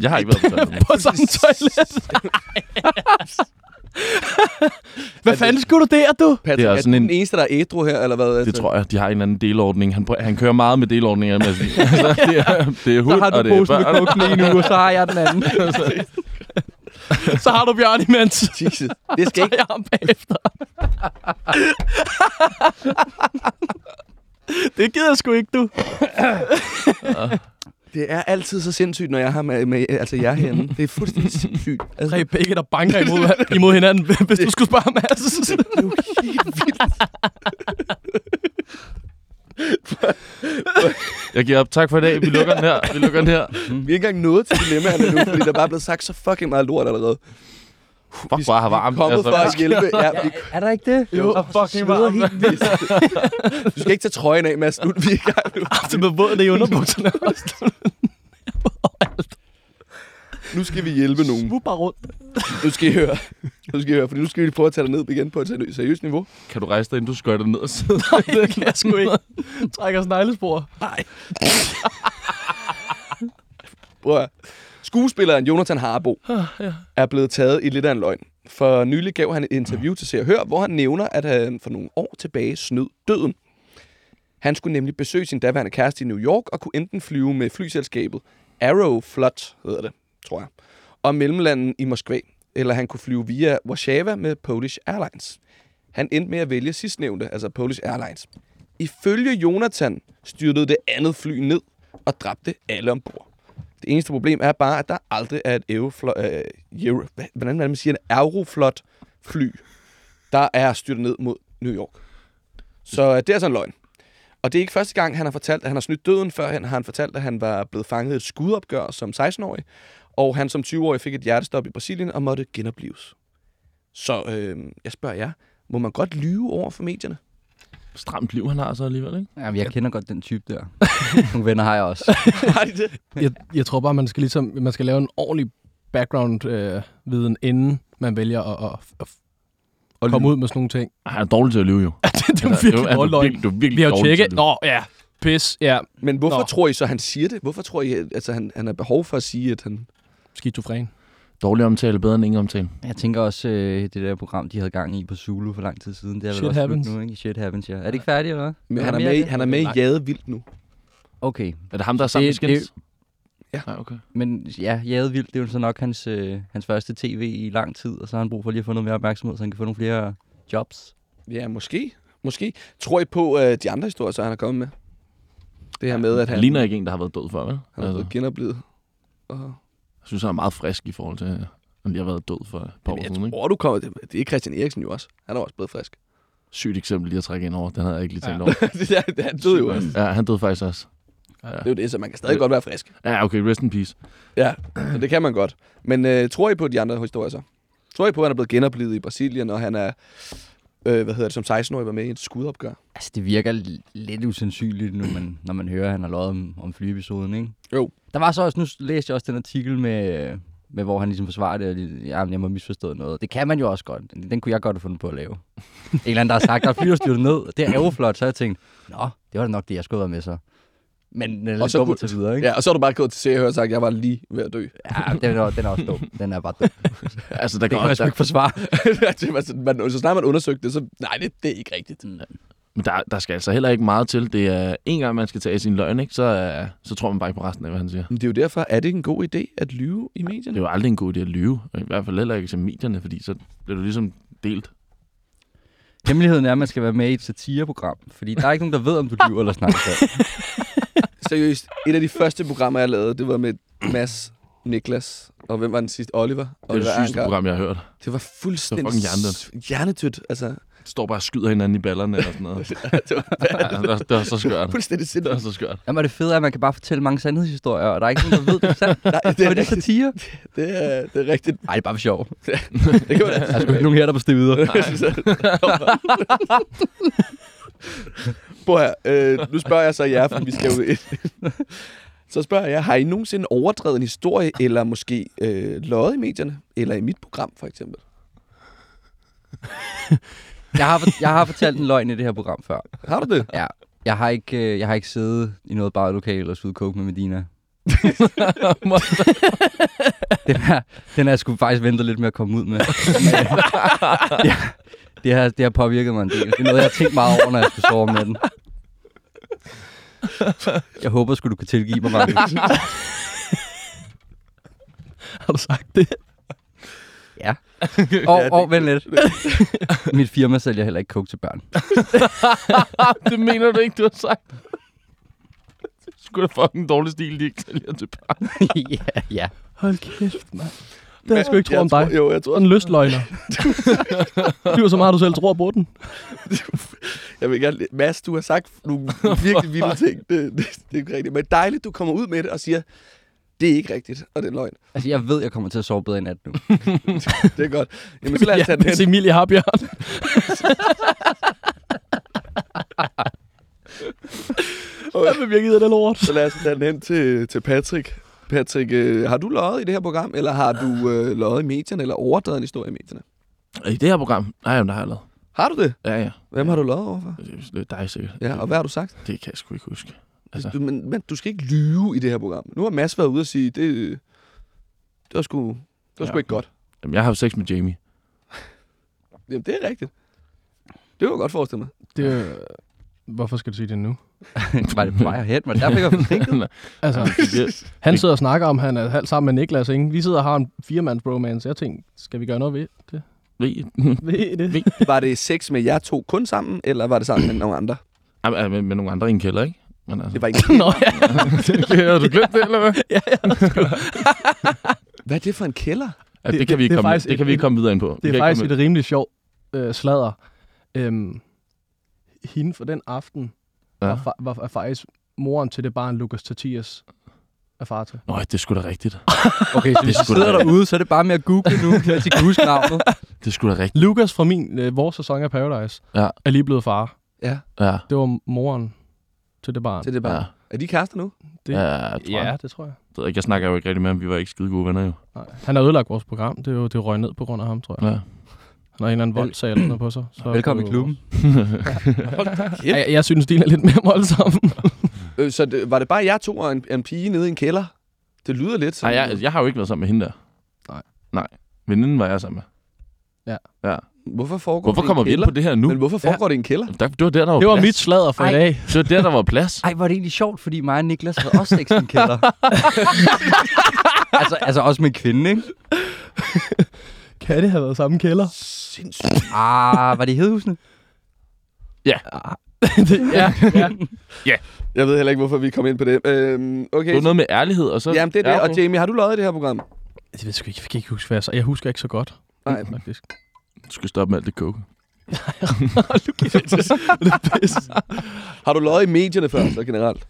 Speaker 3: Jeg har ikke været på toilettet.
Speaker 2: På samme toilet. Hvad fanden skulle du der, du?
Speaker 4: Patrick,
Speaker 3: Det er
Speaker 4: er,
Speaker 3: sådan
Speaker 4: du
Speaker 3: en-
Speaker 4: den eneste, der er ædru her, eller hvad?
Speaker 3: Det tror jeg, de har en eller anden delordning. Han, prøver, han kører meget med delordninger. Med, altså, det, er, det er hund,
Speaker 1: Så har du
Speaker 3: og det er
Speaker 1: posen med kokken i en uge, og så har jeg den anden.
Speaker 2: Så har du Bjørn imens.
Speaker 4: Jesus. Det skal
Speaker 2: Så
Speaker 4: ikke...
Speaker 2: jeg ham bagefter. det gider jeg sgu ikke, du.
Speaker 4: Det er altid så sindssygt, når jeg har med, med altså jer herinde. Det er fuldstændig sindssygt. Altså,
Speaker 2: Tre begge, der banker imod, imod hinanden, hvis du skulle spørge Mads.
Speaker 4: det er jo helt vildt.
Speaker 3: Jeg giver op. Tak for i dag. Vi lukker den her. Vi lukker den her.
Speaker 4: Vi er ikke engang nået til dilemmaerne nu, fordi der er bare blevet sagt så fucking meget lort allerede.
Speaker 3: Fuck, bare har varmt.
Speaker 4: Kommet altså, for at hjælpe. Ja, vi,
Speaker 1: Er der ikke det?
Speaker 2: Jo,
Speaker 1: Og
Speaker 2: fucking varmt.
Speaker 1: helt vildt.
Speaker 4: du skal ikke tage trøjen af, Mads. Nu er vi i gang nu.
Speaker 2: Det med våd i underbukserne.
Speaker 4: Nu skal vi hjælpe nogen.
Speaker 2: Svug bare rundt.
Speaker 4: Nu skal I høre. Nu skal I høre, fordi nu skal vi prøve at tage dig ned igen på et seriøst- niveau.
Speaker 3: Kan du rejse dig, inden du skøjter ned og sidde?
Speaker 2: Nej, det kan jeg sgu ikke. Trækker sneglespor.
Speaker 4: Prøv at høre. Skuespilleren Jonathan Harbo
Speaker 2: ja.
Speaker 4: er blevet taget i lidt af en løgn. For nylig gav han et interview til Se og Hør, hvor han nævner, at han for nogle år tilbage snød døden. Han skulle nemlig besøge sin daværende kæreste i New York og kunne enten flyve med flyselskabet Aeroflot, hedder det, tror jeg, og mellemlanden i Moskva, eller han kunne flyve via Warszawa med Polish Airlines. Han endte med at vælge sidstnævnte, altså Polish Airlines. Ifølge Jonathan styrtede det andet fly ned og dræbte alle ombord. Det eneste problem er bare, at der aldrig er et Euroflot, øh, Euro, hvad- hvordan man siger, en fly, der er styrtet ned mod New York. Så øh, det er sådan en løgn. Og det er ikke første gang, han har fortalt, at han har snydt døden. Før han har han fortalt, at han var blevet fanget i et skudopgør som 16-årig. Og han som 20-årig fik et hjertestop i Brasilien og måtte genopleves. Så øh, jeg spørger jer, må man godt lyve over for medierne?
Speaker 3: Stramt liv, han har så alligevel, ikke?
Speaker 1: Jamen, jeg kender godt den type der. Nogle venner har jeg også.
Speaker 4: Har de det?
Speaker 2: Jeg, jeg tror bare, man skal, ligesom, man skal lave en ordentlig background-viden, inden man vælger at, at, at
Speaker 1: Og
Speaker 2: komme ud med sådan nogle ting.
Speaker 3: Ej, Han er dårlig til at lyve, jo.
Speaker 2: det, det er jo
Speaker 3: Altså,
Speaker 2: virkelig dårlig
Speaker 3: er
Speaker 2: løgn.
Speaker 3: virkelig- Du er virkelig
Speaker 2: Vi har jo tjekket. Nå, ja. Pis, ja.
Speaker 4: Men hvorfor
Speaker 2: Nå.
Speaker 4: tror I så, han siger det? Hvorfor tror I, altså, han, han har behov for at sige, at han...
Speaker 2: Skizofren.
Speaker 3: Dårlig omtale, bedre end ingen omtale.
Speaker 1: Jeg tænker også, øh, det der program, de havde gang i på Zulu for lang tid siden. Det er vel
Speaker 2: Shit
Speaker 1: også slut
Speaker 2: happens.
Speaker 1: nu, ikke? Shit happens, ja. Er det ikke færdigt, eller hvad?
Speaker 4: Men han, er med, i- han er med i
Speaker 2: Nej.
Speaker 4: Jade Vildt nu.
Speaker 1: Okay.
Speaker 3: Er det ham, der er sammen med
Speaker 1: Det- det-
Speaker 3: skins?
Speaker 4: Ja.
Speaker 3: ja okay.
Speaker 1: Men ja, Jade Vildt, det er jo så nok hans, øh, hans første tv i lang tid, og så har han brug for lige at få noget mere opmærksomhed, så han kan få nogle flere jobs.
Speaker 4: Ja, måske. Måske. Tror I på uh, de andre historier, så han er kommet med? Det her med, at han,
Speaker 3: Han ligner ikke en, der har været død før, vel?
Speaker 4: han er
Speaker 3: Altså,
Speaker 4: blevet genoplevet. Og...
Speaker 3: jeg synes, han er meget frisk i forhold til, at han lige har været død for et par år
Speaker 4: Men
Speaker 3: siden,
Speaker 4: jeg tror, du kommer... Det, det er Christian Eriksen jo også. Han er også blevet frisk.
Speaker 3: Sygt eksempel lige at trække ind over. Den havde jeg ikke lige tænkt
Speaker 2: Ja.
Speaker 3: over.
Speaker 4: det er, det, han døde jo også.
Speaker 3: Ja, han døde faktisk også.
Speaker 4: Det er jo det, så man kan stadig godt være frisk.
Speaker 3: Ja, okay, rest in peace.
Speaker 4: Ja, så det kan man godt. Men uh, tror I på de andre historier så? Tror I på, at han er blevet genoplevet i Brasilien, og han er, øh, hvad hedder det, som 16-årig var med i et skudopgør?
Speaker 1: Altså, det virker lidt usandsynligt, når man, når man hører, at han har løjet om, om flyepisoden, ikke?
Speaker 4: Jo.
Speaker 1: Der var så også, nu læste jeg også den artikel med, med hvor han ligesom forsvarer det, og ja, jeg må have misforstået noget. Det kan man jo også godt. Den, den kunne jeg godt have fundet på at lave. en eller anden, der har sagt, der er fly, der styrtet ned. Det er flot, så jeg tænkt, nå, det var da nok det, jeg skulle have med så. Men den er
Speaker 4: Og så kunne-
Speaker 1: tage videre, ikke?
Speaker 4: Ja, og så er du bare gået til se og sagt, at jeg var lige ved at dø.
Speaker 1: Ja, den er, den er også dum. Den er bare dum.
Speaker 3: Altså, der
Speaker 1: Det
Speaker 3: kan også,
Speaker 1: ikke forsvare.
Speaker 4: Sådan, man, så snart man undersøgte det, så nej, det, det er ikke rigtigt.
Speaker 3: Men der, der skal altså heller ikke meget til. Det er en gang, man skal tage sin løgn, ikke? Så, uh, så tror man bare ikke på resten af, hvad han siger.
Speaker 4: Men det er jo derfor, er det ikke en god idé at lyve i medierne?
Speaker 3: Det er jo aldrig en god idé at lyve. I hvert fald heller ikke til medierne, fordi så bliver du ligesom delt.
Speaker 1: Hemmeligheden er, at man skal være med i et satireprogram. Fordi der er ikke nogen, der ved, om du lyver eller snakker sandt.
Speaker 4: Seriøst, et af de første programmer, jeg lavede, det var med Mads, Niklas, og hvem var den sidste? Oliver.
Speaker 3: Det er det sygeste program, jeg har hørt.
Speaker 4: Det var fuldstændig
Speaker 3: Det var
Speaker 4: s- hjernedødt. Altså,
Speaker 3: Står bare og skyder hinanden i ballerne eller sådan noget.
Speaker 4: det var
Speaker 3: Ja, det, var, det var så skørt.
Speaker 4: fuldstændig
Speaker 3: Det var
Speaker 4: sindssygt.
Speaker 3: så skørt.
Speaker 1: Jamen, er det fedt, at man kan bare fortælle mange sandhedshistorier, og der er ikke nogen, der ved, det er sandt.
Speaker 4: Nej, det er,
Speaker 1: er det
Speaker 4: rigtigt.
Speaker 1: satire.
Speaker 4: det, er, det er rigtigt.
Speaker 1: Nej, det er bare for sjov.
Speaker 4: Det kan man
Speaker 1: Der er sgu ikke nogen her, der bestemmer videre.
Speaker 4: Prøv her, øh, nu spørger jeg så jer, for vi skal jo ind. Så spørger jeg, har I nogensinde overdrevet en historie, eller måske øh, løjet i medierne, eller i mit program for eksempel?
Speaker 1: Jeg har, jeg har fortalt en løgn i det her program før.
Speaker 4: Har du det?
Speaker 1: Ja. Jeg har ikke, øh, jeg har ikke siddet i noget baglokale og suget coke med Medina. den, her, den har jeg sgu faktisk ventet lidt med at komme ud med. ja, det, har, det har påvirket mig en del. Det er noget, jeg har tænkt meget over, når jeg skulle sove med den. Jeg håber sgu, du kan tilgive mig, Markus.
Speaker 2: Har du sagt det?
Speaker 1: Ja. Og, og vent lidt. Mit firma sælger heller ikke coke til børn.
Speaker 3: det mener du ikke, du har sagt. Det skulle da fucking dårlig stil, de ikke sælger til børn.
Speaker 1: ja, ja.
Speaker 2: Hold kæft, mand. Det jeg sgu ikke tro om dig.
Speaker 4: Tror, jo, jeg tror,
Speaker 2: en lystløgner. det var så meget, du selv tror på den.
Speaker 4: jeg vil gerne... Mads, du har sagt nogle virkelig vilde ting. Det, det, det er ikke rigtigt. Men dejligt, du kommer ud med det og siger, det er ikke rigtigt, og det er løgn.
Speaker 1: Altså, jeg ved, jeg kommer til at sove bedre i nat nu.
Speaker 4: Det er godt. Jamen, så lad os tage den hen.
Speaker 2: Emilie har bjørn. Jeg vil virkelig af det lort.
Speaker 4: Så lad os tage den hen til, til Patrick. Patrick, øh, har du løjet i det her program, eller har du øh, løjet i medierne, eller overdrevet en historie i medierne?
Speaker 3: I det her program? Nej, jamen, der har jeg lavet.
Speaker 4: Har du det?
Speaker 3: Ja, ja.
Speaker 4: Hvem har du løjet overfor?
Speaker 3: Det er dig sikkert.
Speaker 4: Ja, og hvad har du sagt?
Speaker 3: Det kan jeg sgu ikke huske. Altså,
Speaker 4: Du, men, men du skal ikke lyve i det her program. Nu har Mads været ude og sige, det, det var sgu, det var sgu
Speaker 3: Ja.
Speaker 4: ikke godt.
Speaker 3: jamen, jeg har haft sex med Jamie.
Speaker 4: Jamen, det er rigtigt. Det kunne jeg godt forestille mig.
Speaker 2: Det, hvorfor skal du sige det nu?
Speaker 1: var det på vej herhen? Var det derfor, jeg var forsinket?
Speaker 2: Altså, han sidder og snakker om, at han er halvt sammen med Niklas, ikke? Vi sidder og har en firemands bromance. Jeg tænkte, skal vi gøre noget ved det?
Speaker 3: ved?
Speaker 2: Ved det?
Speaker 4: Var det sex med jer to kun sammen, eller var det sammen med nogle andre?
Speaker 3: Ja, med, med nogle andre i en kælder, ikke? Men altså,
Speaker 4: Det var ikke...
Speaker 2: Nå ja.
Speaker 3: har du glemt det, eller hvad?
Speaker 2: ja, ja.
Speaker 4: Hvad er det for en kælder?
Speaker 3: Ja, det,
Speaker 2: Det-
Speaker 3: kan vi
Speaker 2: det-
Speaker 3: ikke
Speaker 2: det
Speaker 3: komme,
Speaker 2: faktisk
Speaker 3: det kan vi ikke komme videre ind på.
Speaker 2: Det er faktisk et rimelig sjovt øh, sladder. Øhm, hende for den aften ja. Var, var, er faktisk moren til det barn, Lukas Tatias er far til.
Speaker 3: Nå, det er sgu da rigtigt.
Speaker 1: Okay, så hvis
Speaker 3: Det
Speaker 1: du
Speaker 3: skulle
Speaker 1: sidder derude, så er det bare med at google nu, så jeg kan huske navnet.
Speaker 3: Det er sgu da rigtigt.
Speaker 2: Lukas fra min, øh, vores sæson af Paradise
Speaker 3: Ja.
Speaker 2: er lige blevet far.
Speaker 4: Ja,
Speaker 3: Ja.
Speaker 2: Det var moren til det barn.
Speaker 4: til det bare.
Speaker 3: Ja.
Speaker 4: Er de kærester nu?
Speaker 2: Det,
Speaker 3: Ja, jeg tror
Speaker 2: ja,
Speaker 3: jeg.
Speaker 2: det tror jeg.
Speaker 3: Det ved jeg ikke, Jeg snakker jo ikke rigtig med ham. Vi var ikke skide gode venner jo.
Speaker 2: Nej. Han har ødelagt vores program. Det er jo det røg ned på grund af ham, tror jeg.
Speaker 3: Ja.
Speaker 2: Han har en eller anden voldsag eller noget på sig. Så
Speaker 1: Velkommen i klubben.
Speaker 2: Ja, jeg, jeg synes, de er lidt mere voldsomme.
Speaker 4: Øh, så det, var det bare jer to og en, en pige nede i en kælder? Det lyder lidt som...
Speaker 3: Nej, jeg, jeg har jo ikke været sammen med hende der.
Speaker 2: Nej.
Speaker 3: Nej. Veninden var jeg sammen med.
Speaker 2: Ja.
Speaker 3: Ja.
Speaker 4: Hvorfor foregår
Speaker 3: Hvorfor
Speaker 4: det
Speaker 3: kommer vi ind på det her nu?
Speaker 4: Men hvorfor foregår det i en kælder?
Speaker 3: Der, det var der, der var
Speaker 2: det var
Speaker 3: plads.
Speaker 2: mit sladder for
Speaker 1: Ej.
Speaker 2: i dag.
Speaker 3: Det var der, der var plads.
Speaker 1: Ej, er det egentlig sjovt, fordi mig og Niklas havde også sex i en kælder. altså, altså også med en kvinde, ikke?
Speaker 2: Kan det have været samme kælder?
Speaker 4: Sindssygt.
Speaker 1: Ah, var det i Hedehusene?
Speaker 2: ja, ja.
Speaker 4: Jeg ved heller ikke, hvorfor vi kom ind på det. Øhm, okay.
Speaker 3: Det var noget med ærlighed, og så...
Speaker 4: Jamen, det er det.
Speaker 3: Ja,
Speaker 4: Og. Jamie, har du løjet i det her program?
Speaker 2: Jeg ved sgu ikke, jeg kan ikke huske, hvad jeg, så. jeg husker ikke så godt.
Speaker 4: Nej.
Speaker 2: faktisk.
Speaker 3: Du skal stoppe med alt det coke.
Speaker 4: Har du løjet i medierne før, så generelt?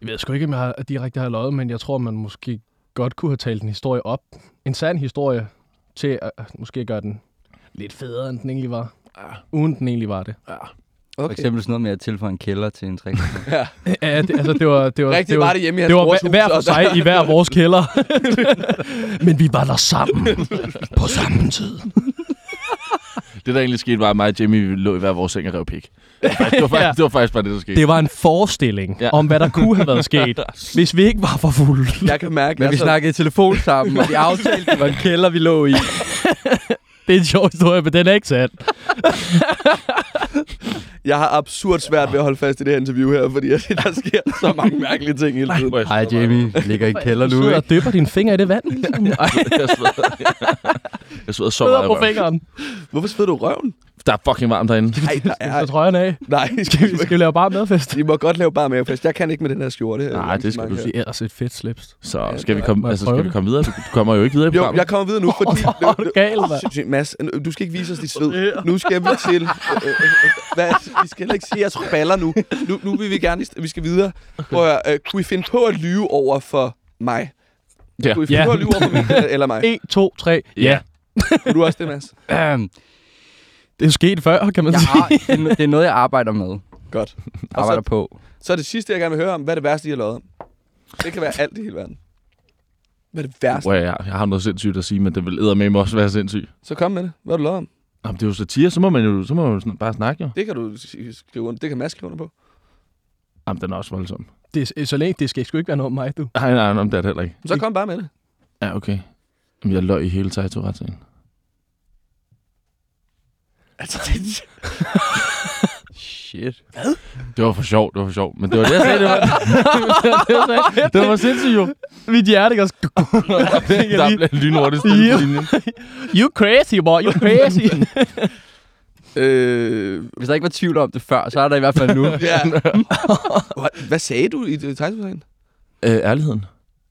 Speaker 2: Jeg ved sgu ikke, om jeg har, direkte har løjet, men jeg tror, man måske godt kunne have talt en historie op. En sand historie. til at måske gøre den lidt federe, end den egentlig var. Uden den egentlig var det.
Speaker 1: For
Speaker 4: Okay.
Speaker 1: eksempel sådan noget med at tilføje en kælder til en træk.
Speaker 2: Ja, det, altså, det var, det var,
Speaker 4: Rigtig
Speaker 2: det var,
Speaker 4: var det hjemme i hans
Speaker 2: det var hver, for sig i hver vores kælder. Men vi var der sammen. På samme tid.
Speaker 3: Det, der egentlig skete, var, at mig og Jimmy lå i hver vores seng og rev pik. Det var faktisk, det var faktisk,
Speaker 2: Ja.
Speaker 3: det var faktisk bare det, der skete.
Speaker 2: Det var en forestilling
Speaker 3: Ja.
Speaker 2: om, hvad der kunne have været sket, hvis vi ikke var for fulde.
Speaker 4: Jeg kan mærke,
Speaker 1: Men vi
Speaker 4: så-
Speaker 1: snakkede i telefon sammen, og vi aftalte, det var en kælder, vi lå i.
Speaker 2: Det er en sjov historie, men den er ikke sand.
Speaker 4: Jeg har absurd svært ved at holde fast i det her interview her, fordi der sker så mange mærkelige ting hele tiden.
Speaker 1: Hej Jamie, ligger i kælder
Speaker 2: Du
Speaker 1: nu,
Speaker 2: sidder
Speaker 1: ikke?
Speaker 2: og dypper dine fingre i det vand. Ej,
Speaker 3: Jeg sveder, jeg sveder så meget.
Speaker 2: på fingeren.
Speaker 4: Hvorfor sveder du røven?
Speaker 3: Der er fucking varmt derinde.
Speaker 4: Nej, der er...
Speaker 2: Så trøjen af.
Speaker 4: Nej,
Speaker 2: Skal vi, skal vi lave bare madfest?
Speaker 4: I må godt lave bare mere fest. Jeg kan ikke med den her skjorte.
Speaker 3: Nej, det skal du
Speaker 2: Det er ellers et fedt slips.
Speaker 3: Så skal vi komme, altså, skal vi
Speaker 2: det?
Speaker 3: komme videre? Du, du kommer jo ikke videre i
Speaker 4: Jo,
Speaker 3: programmet.
Speaker 4: jeg kommer videre nu, fordi...
Speaker 2: Åh, er du gal, mand?
Speaker 4: Mads, du skal ikke vise os dit sved. Nu skal vi til... Øh, øh, øh, hvad, vi skal heller ikke se jeres baller nu. nu. Nu vil vi gerne... Vi skal videre. Prøv at, øh, kunne I finde på at lyve over for mig?
Speaker 3: Ja.
Speaker 4: Kunne I finde
Speaker 2: Ja.
Speaker 4: på at lyve over for mig eller mig?
Speaker 2: 1, 2, 3. Ja.
Speaker 4: Kunne du også det, Mads?
Speaker 1: Øhm,
Speaker 2: Det er sket før, kan man
Speaker 1: jeg
Speaker 2: sige.
Speaker 1: har, det, er, noget, jeg arbejder med.
Speaker 4: Godt.
Speaker 1: Arbejder
Speaker 4: så,
Speaker 1: på.
Speaker 4: så er det sidste, jeg gerne vil høre om. Hvad er det værste, I har lavet om? Det kan være alt i hele verden. Hvad er det værste?
Speaker 3: Well, jeg, jeg har noget sindssygt at sige, men det vil med også være sindssygt.
Speaker 4: Så kom med det. Hvad har du lavet om?
Speaker 3: Jamen, det er jo satire, så må man jo, så må man jo bare snakke jo.
Speaker 4: Det kan du skrive under. Det kan Mads skrive under på.
Speaker 3: Jamen, den er også voldsom.
Speaker 2: Det, er- så længe det skal sgu ikke være noget om mig, du.
Speaker 3: Nej, nej, nej, det er det heller ikke.
Speaker 4: Så kom bare med det.
Speaker 3: Ja, okay. Jamen, jeg løg i hele Taito-retssagen.
Speaker 4: Altså, det,
Speaker 1: Shit.
Speaker 3: Det var for sjovt, det var for sjovt. Men det var det, jeg sagde, det var, det var, det var, det var sindssygt jo.
Speaker 2: Mit hjerte gør
Speaker 3: Der blev lynhurtigt stille på linjen.
Speaker 2: You crazy, boy. You crazy.
Speaker 4: øh,
Speaker 1: Hvis der ikke var tvivl om det før, så er der i hvert fald nu.
Speaker 4: ja. Hvad- hvad sagde du i det tegnsprogsagen?
Speaker 3: Øh, ærligheden.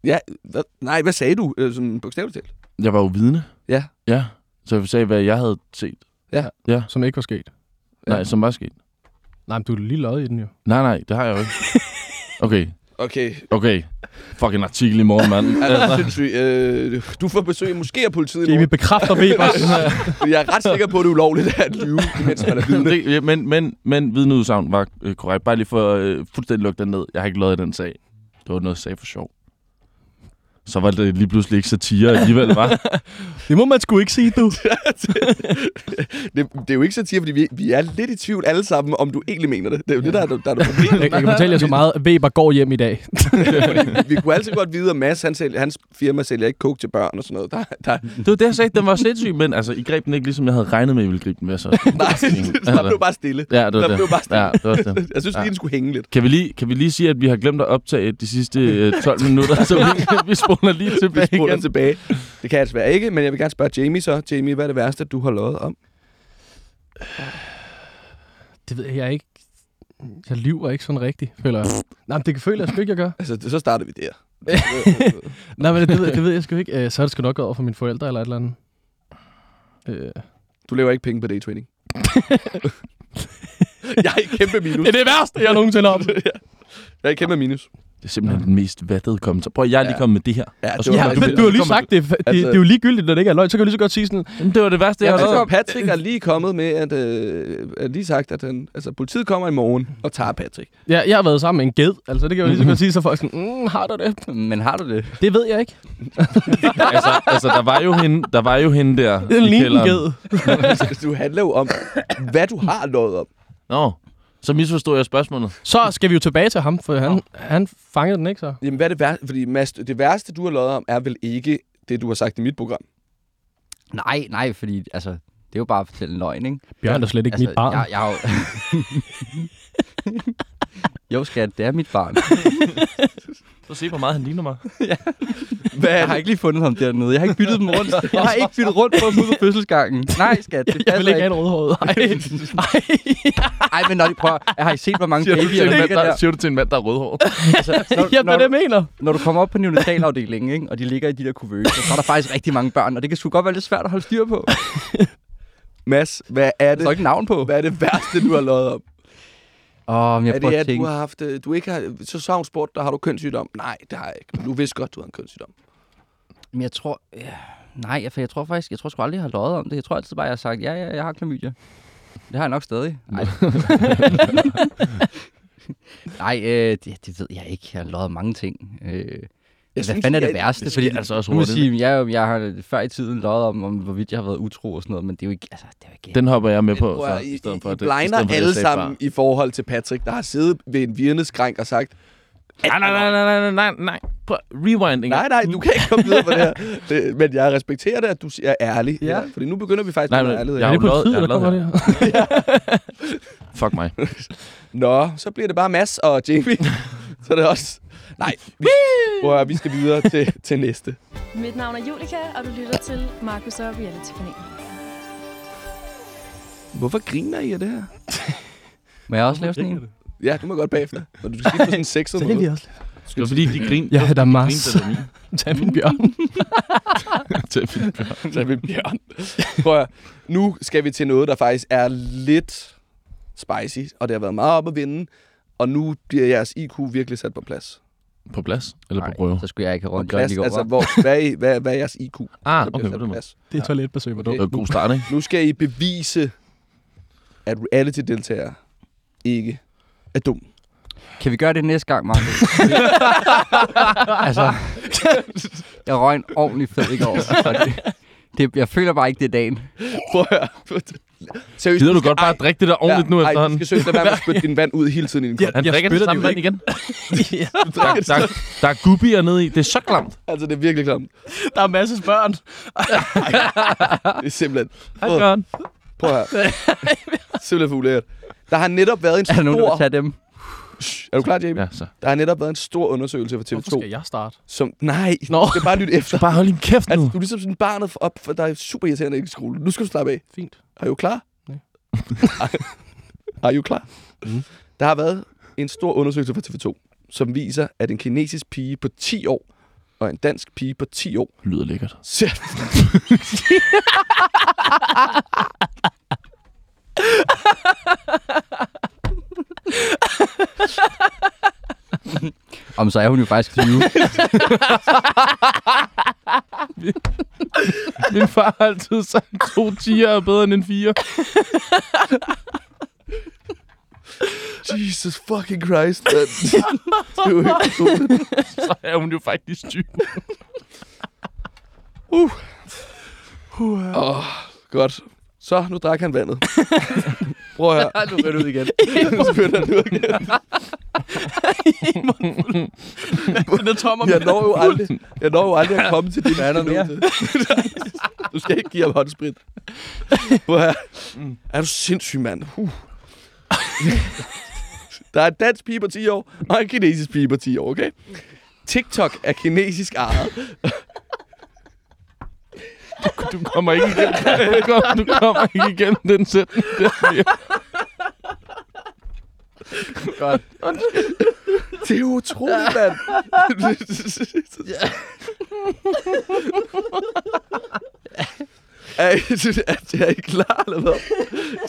Speaker 4: Ja, hvad, nej, hvad sagde du? Øh, sådan bogstaveligt talt.
Speaker 3: Jeg var jo vidne.
Speaker 4: Ja.
Speaker 3: Ja. Så jeg sagde, hvad jeg havde set.
Speaker 2: Som ikke var sket.
Speaker 3: Nej, som var sket.
Speaker 2: Nej, men du er lige løjet i den jo.
Speaker 3: Nej, nej, det har jeg jo ikke. Okay,
Speaker 4: Okay.
Speaker 3: okay. Fucking artikel i morgen, mand.
Speaker 4: Altså. Øh, du får besøg måske af politiet i morgen.
Speaker 2: bekræfter Weber.
Speaker 4: fordi Jeg er ret sikker på, at det er ulovligt at lyve, mens man er vidne.
Speaker 3: Det- ja, men, men, men vidneudsagn var øh, korrekt. Bare lige for øh, fuldstændig lukke den ned. Jeg har ikke løjet i den sag. Det var noget, jeg sagde for sjov. Så var det lige pludselig ikke satire alligevel, var.
Speaker 2: det må man sgu ikke sige, du.
Speaker 4: Det, det er jo ikke satire, fordi vi, vi er lidt i tvivl alle sammen, om du egentlig mener det. Det er jo det, der er, der er det problem.
Speaker 2: Jeg, jeg kan fortælle jer så meget, at Weber går hjem i dag.
Speaker 4: Vi kunne altid godt vide, at Mads, han sælger, hans firma sælger ikke coke til børn og sådan noget. Der, der,
Speaker 3: Det var det, jeg sagde. Den var sindssyg, men altså, I greb den ikke, ligesom jeg havde regnet med, at I ville gribe den med. Så.
Speaker 4: nej, der blev bare stille.
Speaker 3: Ja, det var
Speaker 4: der
Speaker 3: det.
Speaker 4: blev bare stille.
Speaker 3: Ja, det var det.
Speaker 4: Jeg synes lige, den skulle hænge lidt.
Speaker 3: Kan vi, lige, kan vi lige sige, at vi har glemt at optage de sidste øh, 12 minutter, så vi, vi spoler lige
Speaker 4: Vi
Speaker 3: tilbage
Speaker 4: spoler
Speaker 3: igen.
Speaker 4: tilbage. Det kan jeg desværre ikke, men jeg vil gerne spørge Jamie så. Jamie, hvad er det værste, du har lovet om?
Speaker 2: Det ved jeg ikke. Jeg lyver ikke sådan rigtigt, føler jeg. Nej, men det kan føle jeg sgu ikke, jeg gør.
Speaker 4: Altså, det, så starter vi der.
Speaker 2: Nej, men det ved, det ved jeg sgu ikke. Øh, Så er det sgu nok gået over for mine forældre eller et eller andet. Øh.
Speaker 4: Du laver ikke penge på daytrading. jeg er i kæmpe minus.
Speaker 2: Det er det værste, jeg nogensinde har.
Speaker 4: Jeg er i kæmpe minus.
Speaker 3: Det er simpelthen den mest vattede kommentar. Prøv, jeg er lige
Speaker 4: Ja.
Speaker 3: kommet med det her.
Speaker 4: Ja, det var
Speaker 2: Ja,
Speaker 4: faktisk
Speaker 2: men
Speaker 4: det.
Speaker 2: du har lige sagt det. Det,
Speaker 4: Altså-
Speaker 2: det er jo ligegyldigt, når det ikke er løgn. Så kan du lige så godt sige sådan,
Speaker 3: Jamen, det var det værste, jeg
Speaker 4: Ja,
Speaker 3: har
Speaker 4: altså. Patrick er lige kommet med, at, øh, at lige sagt, at han, altså, politiet kommer i morgen og tager Patrick.
Speaker 2: ja, jeg har været sammen med en ged. Altså, det kan jeg lige så godt sige, så folk sådan, mm, har du det?
Speaker 1: Men har du det?
Speaker 2: Det ved jeg ikke.
Speaker 3: altså, altså, der var jo hende, der, var jo hende der
Speaker 2: Det er en
Speaker 3: i kælderen.
Speaker 2: ged.
Speaker 4: du handler jo om, hvad du har lovet om.
Speaker 3: Nå, så misforstod jeg spørgsmålet.
Speaker 2: Så skal vi jo tilbage til ham, for han, han fangede den ikke så.
Speaker 4: Jamen, hvad er det værste? Fordi Mads, det værste, du har lovet om, er vel ikke det, du har sagt i mit program.
Speaker 1: Nej, nej, fordi altså, det er jo bare at fortælle en løgn, ikke?
Speaker 2: Bjørn er slet ikke
Speaker 1: altså,
Speaker 2: mit barn.
Speaker 1: Jeg, jeg har jo... jo, skat, det er mit barn.
Speaker 3: Så se, hvor meget han ligner mig.
Speaker 4: Hvad er
Speaker 1: Jeg har ikke lige fundet ham dernede. Jeg har ikke byttet dem rundt. Jeg har ikke byttet rundt på ude på fødselsgangen. Nej, skat, det
Speaker 2: Jeg vil ikke have en rødhåret. Ej,
Speaker 1: Ej, men når de prøver... Jeg har I set, hvor mange
Speaker 3: Siger du,
Speaker 1: babyer, der
Speaker 3: mand,
Speaker 1: ligger
Speaker 3: der,
Speaker 1: der?
Speaker 3: siger du til en mand, der er rødhåret?
Speaker 1: Altså, når,
Speaker 2: Jamen, det er
Speaker 1: når,
Speaker 2: det, mener.
Speaker 1: når du kommer op på neonatalafdelingen, ikke, og de ligger i de der kuvøser, så er der faktisk rigtig mange børn, og det kan sgu godt være lidt svært at holde styr på.
Speaker 4: Mads, hvad er
Speaker 1: Der
Speaker 4: det,
Speaker 1: står ikke navn på.
Speaker 4: hvad er det værste, du har lovet om?
Speaker 1: Åh, oh, jeg
Speaker 4: er det,
Speaker 1: at
Speaker 4: at du har haft, øh, du ikke har, sæsonsport, der har du kønssygdom? Nej, det har jeg ikke. Du vidste godt, du har en kønssygdom.
Speaker 1: Men jeg tror... Ja, Nej, for jeg tror faktisk, jeg tror sgu aldrig, jeg har løjet om det. Jeg tror altid bare, jeg har sagt, ja, ja, jeg har klamydia. Det har jeg nok stadig. Nej, Nej øh, det, det ved jeg ikke. Jeg har løjet mange ting. Øh, jeg hvad
Speaker 4: synes,
Speaker 1: fanden er det
Speaker 4: jeg-
Speaker 1: værste?
Speaker 3: det
Speaker 1: Fordi
Speaker 3: altså også hurtigt,
Speaker 1: sige, jeg, jeg har før i tiden løjet om, om, hvorvidt jeg har været utro og sådan noget, men det er jo ikke, altså, det er jo ikke...
Speaker 3: Den hopper jeg med på,
Speaker 4: Prøv
Speaker 3: så,
Speaker 4: I,
Speaker 3: i stedet for,
Speaker 4: I, I
Speaker 3: at det- i
Speaker 4: blinder
Speaker 3: stedet for,
Speaker 4: alle sammen i forhold til Patrick, der har siddet ved en virneskrank og sagt.
Speaker 3: Nej, nej, nej, nej, nej, nej, nej. Prøv, rewind en
Speaker 4: nej, nej, du kan ikke komme videre på det her. Det, men jeg respekterer det, at du er ærlig.
Speaker 1: Ja.
Speaker 4: Fordi nu begynder vi faktisk
Speaker 3: Nej,
Speaker 4: med ærlighed.
Speaker 3: jeg
Speaker 2: Er det politiet,
Speaker 3: jeg
Speaker 2: der kommer
Speaker 3: løjet
Speaker 2: der?
Speaker 3: Fuck mig.
Speaker 4: Nå, så bliver det bare Mads og Jamie. så er det også... Nej, vi, prøv vi skal videre til, til næste.
Speaker 5: Mit navn er Julika, og du lytter til Markus og Reality Panel.
Speaker 4: Hvorfor griner I af det her?
Speaker 1: Må jeg også lave sådan en?
Speaker 4: Ja, du må godt bagefter. Når du skal sige på sådan en sexet måde.
Speaker 2: også.
Speaker 3: Det var fordi, de grin.
Speaker 2: Ja,
Speaker 3: det var,
Speaker 2: der er
Speaker 3: fordi, de
Speaker 2: Mars.
Speaker 3: grinte af min.
Speaker 2: Tag min bjørn.
Speaker 3: Til min bjørn.
Speaker 4: Så er vi Bjørn. Prøv at, nu skal vi til noget, der faktisk er lidt spicy, og det har været meget op at vinde. Og nu bliver jeres IQ virkelig sat på plads.
Speaker 3: På plads? Eller på
Speaker 1: Nej,
Speaker 3: prøve?
Speaker 1: så skulle jeg ikke have
Speaker 4: På
Speaker 1: rundt
Speaker 4: plads,
Speaker 1: i går.
Speaker 4: altså, hvor, hvad, er, hvad, hvad er jeres IQ?
Speaker 3: Ah, okay, på
Speaker 4: på
Speaker 3: måde.
Speaker 4: plads?
Speaker 2: Det er toiletbesøg, hvor
Speaker 4: Okay.
Speaker 2: du.
Speaker 3: Det god start, ikke?
Speaker 4: Nu skal I bevise, at reality-deltagere ikke er dum.
Speaker 1: Kan vi gøre det næste gang, Markus? altså, jeg røg en ordentlig fed i går. Det, det, jeg føler bare ikke, det er dagen.
Speaker 4: Prøv at høre. Seriøst.
Speaker 3: Gider du godt bare
Speaker 4: ej,
Speaker 3: drikke det der ordentligt nu
Speaker 4: ja, ej, du
Speaker 3: efterhånden?
Speaker 4: skal søge lade være med at spytte din vand ud hele tiden i din kop.
Speaker 3: Han
Speaker 2: Jeg
Speaker 3: drikker det
Speaker 2: spytter
Speaker 3: samme vand igen. der, der, der er guppier nede i. Det er så klamt.
Speaker 4: Altså, det er virkelig klamt.
Speaker 2: Der er masser af børn.
Speaker 4: Det er simpelthen...
Speaker 3: Hej, Bjørn.
Speaker 4: Prøv at høre. Simpelthen for ulækkert. Der har netop været en
Speaker 1: Er der nogen, der vil
Speaker 4: stor...
Speaker 1: tage dem?
Speaker 4: Shh, Er du klar, Jamie?
Speaker 3: Ja, så.
Speaker 4: Der har netop været en stor undersøgelse fra
Speaker 2: Hvorfor
Speaker 4: TV2,
Speaker 2: skal jeg starte?
Speaker 4: som... Nej,
Speaker 2: Nå.
Speaker 4: du skal bare lytte efter.
Speaker 3: Bare hold din kæft
Speaker 4: Altså,
Speaker 3: nu.
Speaker 4: du er ligesom sådan barnet for op, for der er super irriterende i skole. Nu skal du slappe af.
Speaker 2: Fint.
Speaker 4: Er du klar?
Speaker 2: Ja.
Speaker 4: er du klar?
Speaker 2: Mhm.
Speaker 4: Der har været en stor undersøgelse fra TV2, som viser, at en kinesisk pige på 10 år og en dansk pige på 10 år
Speaker 3: Lyder lækkert.
Speaker 4: ser...
Speaker 1: Om så er hun jo faktisk 20.
Speaker 3: Min far har altid sagt, to tiger er bedre end en fire.
Speaker 4: Jesus fucking Christ, man. det er jo ikke roligt.
Speaker 3: Så er hun jo faktisk 20.
Speaker 4: Åh, oh, godt. Så, nu drak han vandet. Prøv at høre.
Speaker 1: nu er du igen.
Speaker 4: Nu spytter han ud igen.
Speaker 2: Den er tom om
Speaker 4: Jeg når jo aldrig, jeg når jo aldrig at komme til det, vi skal til. Du skal ikke give ham håndsprit. Prøv at høre. Er du sindssyg, mand? Uh. Der er en dansk pige på 10 år, og en kinesisk pige på 10 år, okay? TikTok er kinesisk ejet.
Speaker 3: Du kommer ikke igennem, du kommer, du kommer ikke igennem den sætning der.
Speaker 1: Godt.
Speaker 4: Det er utroligt, mand. er, I, er, er I klar, eller hvad?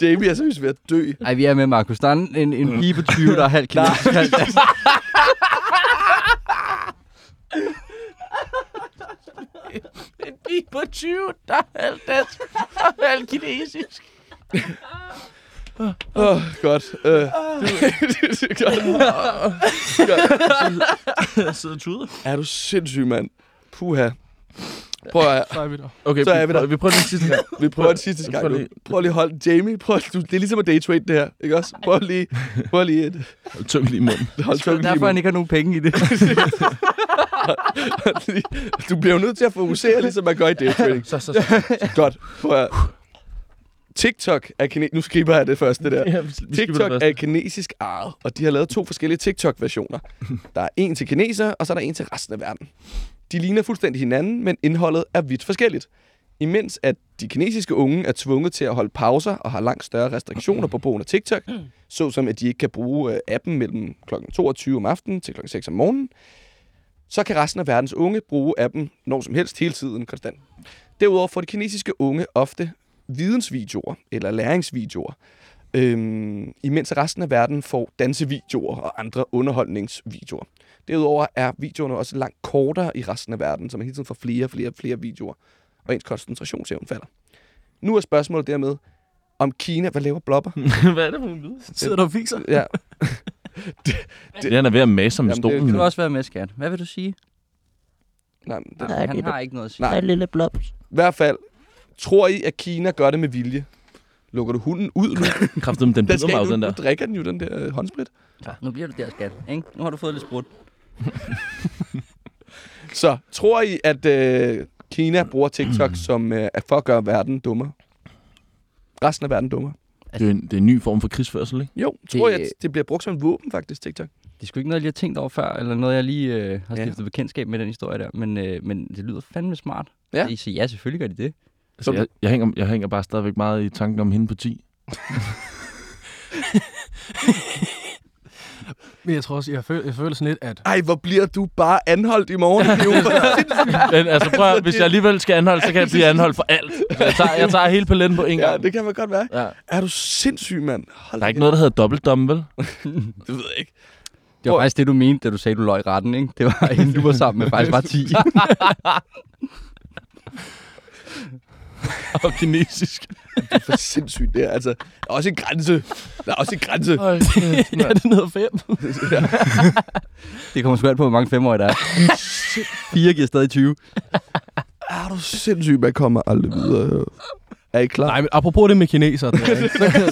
Speaker 4: Jamie er seriøst ved at dø.
Speaker 1: Ej, vi er med, Markus. Der er en, en, en pige på 20, der er halv kinesisk. halv dansk.
Speaker 3: En pige på 20, der er halvt dansk og halvt kinesisk.
Speaker 4: Åh, oh, godt. Uh, godt.
Speaker 3: Jeg sidder og tuder.
Speaker 4: Er du sindssyg, mand? Puha. Prøv at,
Speaker 2: Så er vi der.
Speaker 3: Okay,
Speaker 4: Så er vi der.
Speaker 3: Vi prøver den sidste gang.
Speaker 4: vi prøver det sidste gang.
Speaker 3: Prøv lige-
Speaker 4: Prøv lige at holde Jamie. Prøv, du, det er ligesom at daytrade det her, ikke også? Prøv lige, prøv lige at
Speaker 3: Tung lige i munden.
Speaker 4: holde
Speaker 1: Det
Speaker 4: tungen
Speaker 1: er
Speaker 4: lige i
Speaker 1: derfor, han ikke har nogen penge i det.
Speaker 4: Du bliver jo nødt til at fokusere, ligesom man gør i daytrading.
Speaker 3: Så, så, så.
Speaker 4: Godt. Prøv at, TikTok er kinesisk... Nu skriver jeg det første der.
Speaker 3: Ja,
Speaker 4: TikTok er kinesisk ejet, og de har lavet to forskellige TikTok-versioner. Der er en til kineser, og så er der en til resten af verden. De ligner fuldstændig hinanden, men indholdet er vidt forskelligt. Imens at de kinesiske unge er tvunget til at holde pauser og har langt større restriktioner på brugen af TikTok, såsom at de ikke kan bruge øh, appen mellem kl. 22 om aftenen til kl. 6 om morgenen, så kan resten af verdens unge bruge appen når som helst, hele tiden, konstant. Derudover får de kinesiske unge ofte vidensvideoer eller læringsvideoer, øhm, imens resten af verden får dansevideoer og andre underholdningsvideoer. Derudover er videoerne også langt kortere i resten af verden, så man hele tiden får flere og flere og flere videoer. og ens koncentrationsevne falder. Nu er spørgsmålet dermed, om Kina, hvad laver blopper?
Speaker 3: Hvad er det for en lyd?
Speaker 2: Sidder du og fikser?
Speaker 4: Ja,
Speaker 3: Det er han er ved at mase ham i
Speaker 4: Jamen, det-
Speaker 3: stolen.
Speaker 1: Kan du også være med, skat? Hvad vil du sige?
Speaker 4: nej, men det,
Speaker 6: er et
Speaker 1: Han
Speaker 6: lille,
Speaker 1: har ikke noget at sige.
Speaker 4: Nej.
Speaker 6: er lille blobs.
Speaker 4: I hvert fald, tror I, at Kina gør det med vilje? Lukker du hunden ud nu?
Speaker 3: Kræftet, den
Speaker 4: Den
Speaker 3: bider mig den der.
Speaker 4: nu drikker den jo den der øh, håndsprit.
Speaker 1: Ja, nu bliver du der, skat. Ikke? Nu har du fået lidt sprut.
Speaker 4: Så tror I, at øh, Kina bruger TikTok som øh, for at gøre verden dummere? Resten af verden dummere?
Speaker 3: Det er, en, det er en ny form for krigsførsel, ikke?
Speaker 4: Jo, tror
Speaker 1: Det-
Speaker 4: I, at det bliver brugt som et våben faktisk, TikTok?
Speaker 1: Det er sgu ikke noget, jeg lige har tænkt over før, eller noget, jeg lige øh, har
Speaker 4: Ja.
Speaker 1: stiftet bekendtskab med den historie der. Men, øh, men det lyder fandme smart.
Speaker 4: Ja.
Speaker 1: I siger, ja, selvfølgelig gør de det.
Speaker 3: Altså, jeg, jeg, hænger, jeg hænger bare stadigvæk meget i tanken om hende på 10.
Speaker 2: Men jeg tror også, jeg føler, jeg føler sådan lidt, at
Speaker 4: Ej, hvor bliver du bare anholdt i morgen?
Speaker 3: Men altså, prøv at, hvis jeg alligevel skal anholde, så kan jeg blive anholdt for alt. Så Jeg tager, jeg tager hele paletten på en
Speaker 4: Ja,
Speaker 3: gang.
Speaker 4: det kan man godt være.
Speaker 3: Ja.
Speaker 4: Er du sindssyg, mand? Hold
Speaker 3: Der er ikke noget, der hedder dobbeltdomme, vel?
Speaker 4: Det ved jeg ikke.
Speaker 1: Det var
Speaker 4: Hvor-
Speaker 1: faktisk det, du mente, da du sagde, du løg i retten, ikke? Det var hende, du var sammen med, faktisk var 10.
Speaker 3: Og kinesisk.
Speaker 4: Det er for sindssygt, det er. Altså, der er også en grænse. Der er også en grænse.
Speaker 2: ja, den hedder fem.
Speaker 1: det kommer sgu an på, hvor mange femårige der er. 4 giver stadig 20.
Speaker 4: Er du sindssyg, man kommer aldrig videre. Er I klar?
Speaker 2: Nej, men apropos det med kineser, det, det,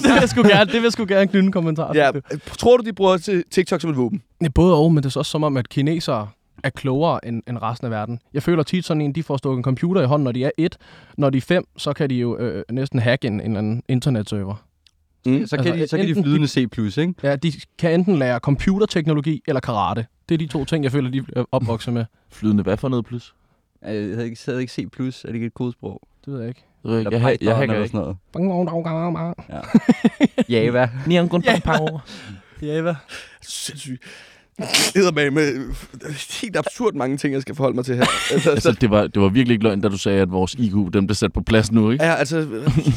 Speaker 2: vil jeg sgu gerne, det vil jeg sgu gerne knytte en kommentar til.
Speaker 4: Ja, tror du, de bruger til TikTok som et våben?
Speaker 2: Ja, både og, men det er så også som om, at kinesere er klogere end, end resten af verden. Jeg føler tit sådan en, de får stukket en computer i hånden, når de er et. Når de er fem, så kan de jo øh, næsten hacke en, en eller anden internetserver.
Speaker 4: Mm.
Speaker 1: Så kan,
Speaker 2: Altså,
Speaker 1: de, så kan de flydende C+, ikke?
Speaker 2: Ja, de kan enten lære computerteknologi eller karate. Det er de to ting, jeg føler, de er opvokset med.
Speaker 3: Flydende hvad for noget plus?
Speaker 1: Jeg havde ikke, havde ikke C+, er det ikke et kodesprog?
Speaker 2: Det ved jeg ikke.
Speaker 3: Det ved jeg,
Speaker 1: Eller
Speaker 3: ikke. jeg, jeg, jeg hacker ikke.
Speaker 1: sådan noget. Java.
Speaker 3: Niangon power.
Speaker 2: Java.
Speaker 4: Sindssygt. Det med med helt absurd mange ting, jeg skal forholde mig til her. Altså,
Speaker 3: Altså, det var, det var virkelig ikke løgn, da du sagde, at vores IQ den blev sat på plads nu, ikke?
Speaker 4: Ja, altså,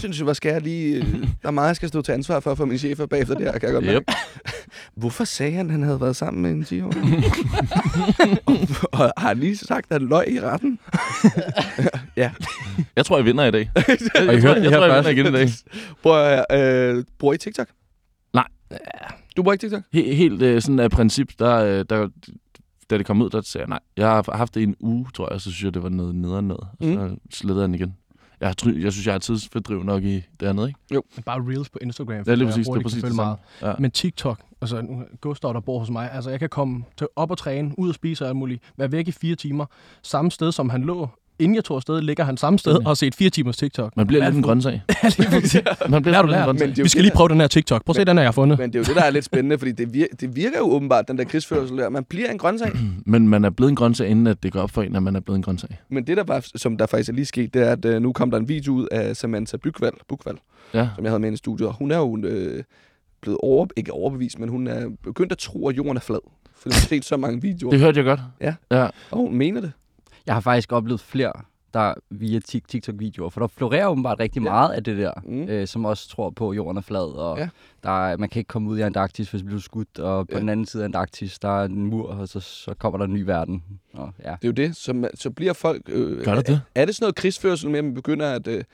Speaker 4: sindssygt, hvad skal jeg lige... Der er meget, jeg skal stå til ansvar for, for min chefer bagefter det her, kan jeg godt mærke.
Speaker 3: Yep.
Speaker 4: Hvorfor sagde han, at han havde været sammen med en 10 år? og, og har han lige sagt, at han løg i retten?
Speaker 3: Jeg tror, jeg vinder i dag.
Speaker 1: Og I
Speaker 3: jeg
Speaker 1: hørte
Speaker 3: tror,
Speaker 1: det
Speaker 3: jeg,
Speaker 1: her
Speaker 3: tror, jeg vinder igen i dag.
Speaker 4: Prøv øh, bruger I TikTok?
Speaker 3: Nej.
Speaker 4: Du bruger ikke TikTok?
Speaker 3: He, helt øh, sådan af princip, der, øh, der, da det kom ud, der sagde jeg nej. Jeg har haft det i en uge, tror jeg, så synes jeg, det var noget nederen noget. Og så slettede jeg den igen. Jeg, try- jeg synes, jeg har tidsfordriv nok i det andet, ikke?
Speaker 2: Bare reels på Instagram.
Speaker 3: Ja, lige præcis. Det er præcis det samme.
Speaker 2: meget.
Speaker 3: Ja.
Speaker 2: Men TikTok, altså nu- Gustav, der bor hos mig, altså jeg kan komme til op og træne, ud og spise og alt muligt, være væk i fire timer, samme sted som han lå. Inden jeg tog afsted, ligger han samme sted og har set fire timers TikTok.
Speaker 3: Man bliver lidt en grøntsag.
Speaker 2: Ja.
Speaker 3: Man bliver
Speaker 2: Hvad har du
Speaker 3: lidt en grøntsag.
Speaker 2: Vi skal lige prøve den her TikTok. Prøv at se, den her, jeg har fundet.
Speaker 4: Men det er jo det, der er lidt spændende, fordi det, vir- det virker jo åbenbart, den der krigsførsel der. Man bliver en grøntsag.
Speaker 3: Men man er blevet en grøntsag, inden at det går op for en, at man er blevet en grøntsag.
Speaker 4: Men det, der var, som der faktisk er lige sket, det er, at øh, nu kom der en video ud af Samantha Bukvald, Bukvald
Speaker 3: Ja.
Speaker 4: som jeg havde med i studiet. Og hun er jo øh, blevet over, ikke overbevist, men hun er begyndt at tro, at jorden er flad. For hun har set så mange videoer,
Speaker 3: Det hørte jeg godt.
Speaker 4: Ja.
Speaker 3: ja.
Speaker 4: og hun mener det.
Speaker 1: Jeg har faktisk oplevet flere, der via Tik- TikTok-videoer, for der florerer åbenbart rigtig
Speaker 4: Ja.
Speaker 1: meget af det der,
Speaker 4: Mm.
Speaker 1: øh, som også tror på, at jorden er flad, og
Speaker 4: Ja.
Speaker 1: der er, man kan ikke komme ud i Antarktis, hvis man bliver skudt, og på
Speaker 4: Ja.
Speaker 1: den anden side af Antarktis, der er en mur, og så, så kommer der en ny verden. Og, ja.
Speaker 4: Det er jo det. Så, ma- så bliver folk... Øh,
Speaker 3: Gør der det?
Speaker 4: Er, er det sådan noget krigsførsel med, at man begynder at, øh,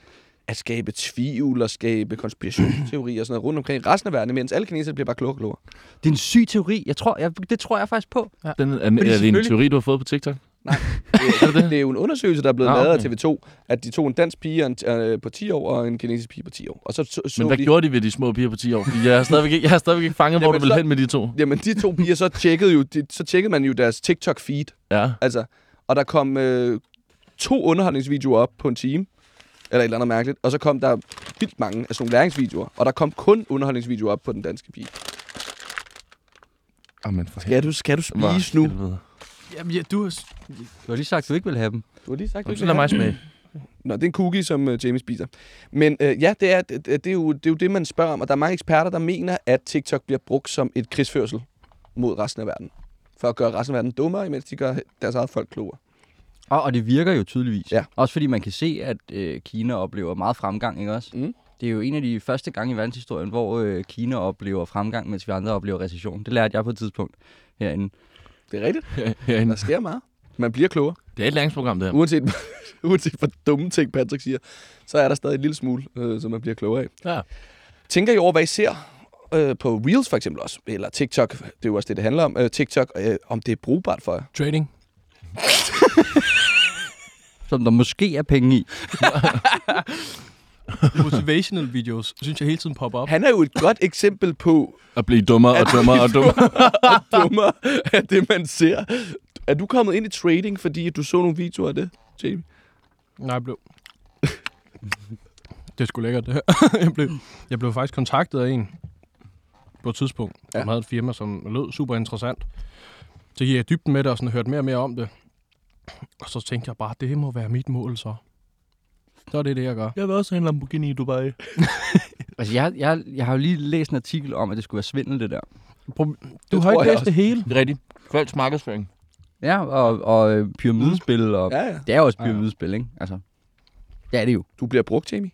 Speaker 4: at skabe tvivl og skabe konspirationsteorier og sådan noget rundt omkring resten af verden, mens alle kinesere bliver bare klogere og klogere?
Speaker 1: Det er en syg teori. Jeg tror, jeg, det tror jeg faktisk på.
Speaker 3: Den, er, er det en teori, du har fået på TikTok?
Speaker 4: Det, det? det er jo en undersøgelse, der er blevet
Speaker 3: Ah,
Speaker 4: lavet
Speaker 3: okay.
Speaker 4: af TV2, at de tog en dansk pige en, øh, på 10 år og en kinesisk pige på 10 år. Og så, så, så
Speaker 3: Men hvad
Speaker 4: de,
Speaker 3: gjorde de ved de små piger på 10 år? Fordi jeg har stadigvæk ikke, jeg har stadigvæk ikke fanget, hvor
Speaker 4: Jamen,
Speaker 3: du vil
Speaker 4: så-
Speaker 3: hen med de to.
Speaker 4: Jamen, de to piger, så tjekkede, jo, de, så tjekkede man jo deres TikTok-feed.
Speaker 3: Ja.
Speaker 4: Altså, og der kom øh, to underholdningsvideoer op på en time, eller et eller andet mærkeligt, og så kom der vildt mange af sådan nogle læringsvideoer, og der kom kun underholdningsvideoer op på den danske pige.
Speaker 3: Amen, for
Speaker 4: Skal du, skal du
Speaker 3: Hvor
Speaker 4: spise nu?
Speaker 3: helvede.
Speaker 2: Jamen, ja, du,
Speaker 1: Du har lige sagt, at du ikke vil have dem.
Speaker 4: Du har lige sagt, du
Speaker 3: Så lad mig smage.
Speaker 4: Nå, det er en cookie, som uh, Jamie spiser. Men uh, ja, det er, det, det, er jo, det er jo det, man spørger om, og der er mange eksperter, der mener, at TikTok bliver brugt som et krigsførsel mod resten af verden. For at gøre resten af verden dummere, imens de gør deres eget folk klogere.
Speaker 1: Og, og det virker jo tydeligvis.
Speaker 4: Ja.
Speaker 1: Også fordi man kan se, at øh, Kina oplever meget fremgang, ikke også?
Speaker 4: Mm.
Speaker 1: Det er jo en af de første gange i verdenshistorien, hvor øh, Kina oplever fremgang, mens vi andre oplever recession. Det lærte jeg på et tidspunkt herinde.
Speaker 4: Det er rigtigt.
Speaker 3: Herinde.
Speaker 4: Der sker meget. Man bliver klogere.
Speaker 3: Det er et læringsprogram, det her.
Speaker 4: Uanset, uanset hvor dumme ting Patrick siger, så er der stadig en lille smule, øh, som man bliver klogere af.
Speaker 3: Ja.
Speaker 4: Tænker I over, hvad I ser øh, på Reels for eksempel også, eller TikTok, det er jo også det, det handler om, øh, TikTok, øh, om det er brugbart for jer?
Speaker 2: Trading.
Speaker 1: Som der måske er penge i.
Speaker 2: Motivational videos, synes jeg hele tiden popper op.
Speaker 4: Han er jo et godt eksempel på,
Speaker 3: At blive dummere og dummere og dummere.
Speaker 4: dummere af det, man ser. Er du kommet ind i trading, fordi du så nogle videoer af det, Jamie?
Speaker 2: Nej, jeg blev... det er sgu lækkert, det her. jeg, blev, jeg blev faktisk kontaktet af en på et tidspunkt, ja.
Speaker 4: Ja.
Speaker 2: som havde et firma, som lød super interessant. Så gik jeg i dybden med det, og sådan hørte mere og mere om det. Og så tænkte jeg bare, det må være mit mål så. Så er det det, jeg gør.
Speaker 3: Jeg vil også have en Lamborghini i Dubai.
Speaker 1: Altså, jeg, jeg, jeg har jo lige læst en artikel om, at det skulle være svindel, det der.
Speaker 2: Du
Speaker 4: Det
Speaker 2: har ikke læst det hele.
Speaker 3: Det er rigtigt. Falsk markedsføring.
Speaker 1: Ja, og, og øh, pyramidespil, og
Speaker 4: Ja, ja.
Speaker 1: det er jo også pyramidespil, ikke? Altså, det er det jo.
Speaker 4: Du bliver brugt, Jamie.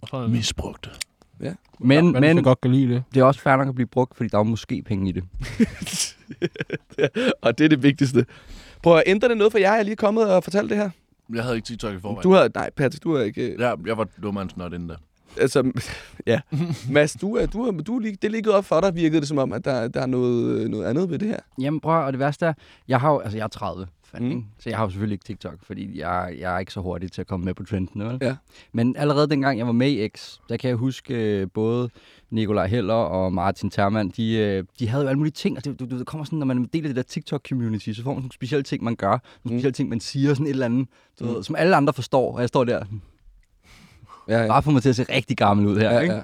Speaker 2: Og så det-
Speaker 3: Misbrugt.
Speaker 1: Men,
Speaker 2: Men,
Speaker 1: men
Speaker 2: jeg godt kan lide det.
Speaker 1: det er også fair nok at blive brugt, fordi der er måske penge i det.
Speaker 4: Og det er det vigtigste. Prøv at ændre det noget for jer, jeg lige er kommet og fortalt det her.
Speaker 3: Jeg havde ikke TikTok i forvejen.
Speaker 4: Du har, nej, Patrick, du har ikke...
Speaker 3: Ja, jeg var dummere end snot inden da.
Speaker 4: Altså, ja. Mads, du er, du er, du er lige, det er lige gået op for dig, virkede det som om, at der, der er noget, noget andet ved det her.
Speaker 1: Jamen prøv, og det værste er, jeg har jo, altså jeg er 30, fanden,
Speaker 4: Mm.
Speaker 1: så jeg har jo selvfølgelig ikke TikTok, fordi jeg, jeg er ikke så hurtig til at komme med på trenden, vel?
Speaker 4: Ja.
Speaker 1: Men allerede dengang jeg var med i X, der kan jeg huske øh, både Nikolaj Heller og Martin Termann, de, øh, de havde jo alle mulige ting, og det, du, du, det kommer sådan, når man er en del af det der TikTok-community, så får man nogle specielle ting, man gør, nogle
Speaker 4: Mm.
Speaker 1: specielle ting, man siger, sådan et eller andet, du
Speaker 4: Mm.
Speaker 1: ved, som alle andre forstår, og jeg står der,
Speaker 4: Ja, ja.
Speaker 1: bare for mig til at se rigtig gammel ud her,
Speaker 4: ja,
Speaker 1: ikke?
Speaker 4: ja.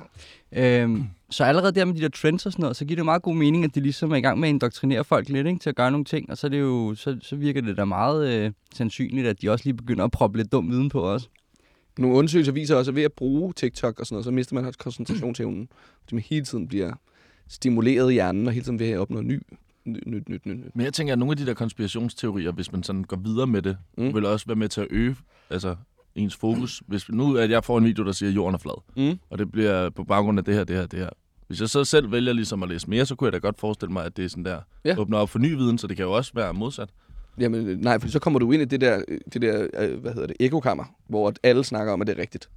Speaker 1: Øhm, så allerede der med de der trends og sådan noget, så giver det jo meget god mening, at de ligesom er i gang med at indoktrinere folk lidt ikke, til at gøre nogle ting. Og så, er det jo, så, så virker det da meget øh, sandsynligt, at de også lige begynder at proppe lidt dum viden på os.
Speaker 4: Nogle undersøgelser viser også, at ved at bruge TikTok og sådan noget, så mister man også koncentrationsevnen. Så man hele tiden bliver stimuleret i hjernen, og hele tiden vil opnå ny, nyt, nyt, nyt, nyt.
Speaker 3: Men jeg tænker, at nogle af de der konspirationsteorier, hvis man sådan går videre med det,
Speaker 4: mm.
Speaker 3: vil også være med til at øge altså, ens fokus. Hvis nu at jeg får en video, der siger, at jorden er flad,
Speaker 4: Mm.
Speaker 3: og det bliver på baggrund af det her, det her, det her. Hvis jeg så selv vælger ligesom at læse mere, så kunne jeg da godt forestille mig, at det er sådan der,
Speaker 4: Ja.
Speaker 3: åbner op for ny viden, så det kan jo også være modsat.
Speaker 4: Jamen, øh, nej, for så kommer du ind i det der, øh, det der øh, hvad hedder det, ekokammer, hvor alle snakker om, at det er rigtigt.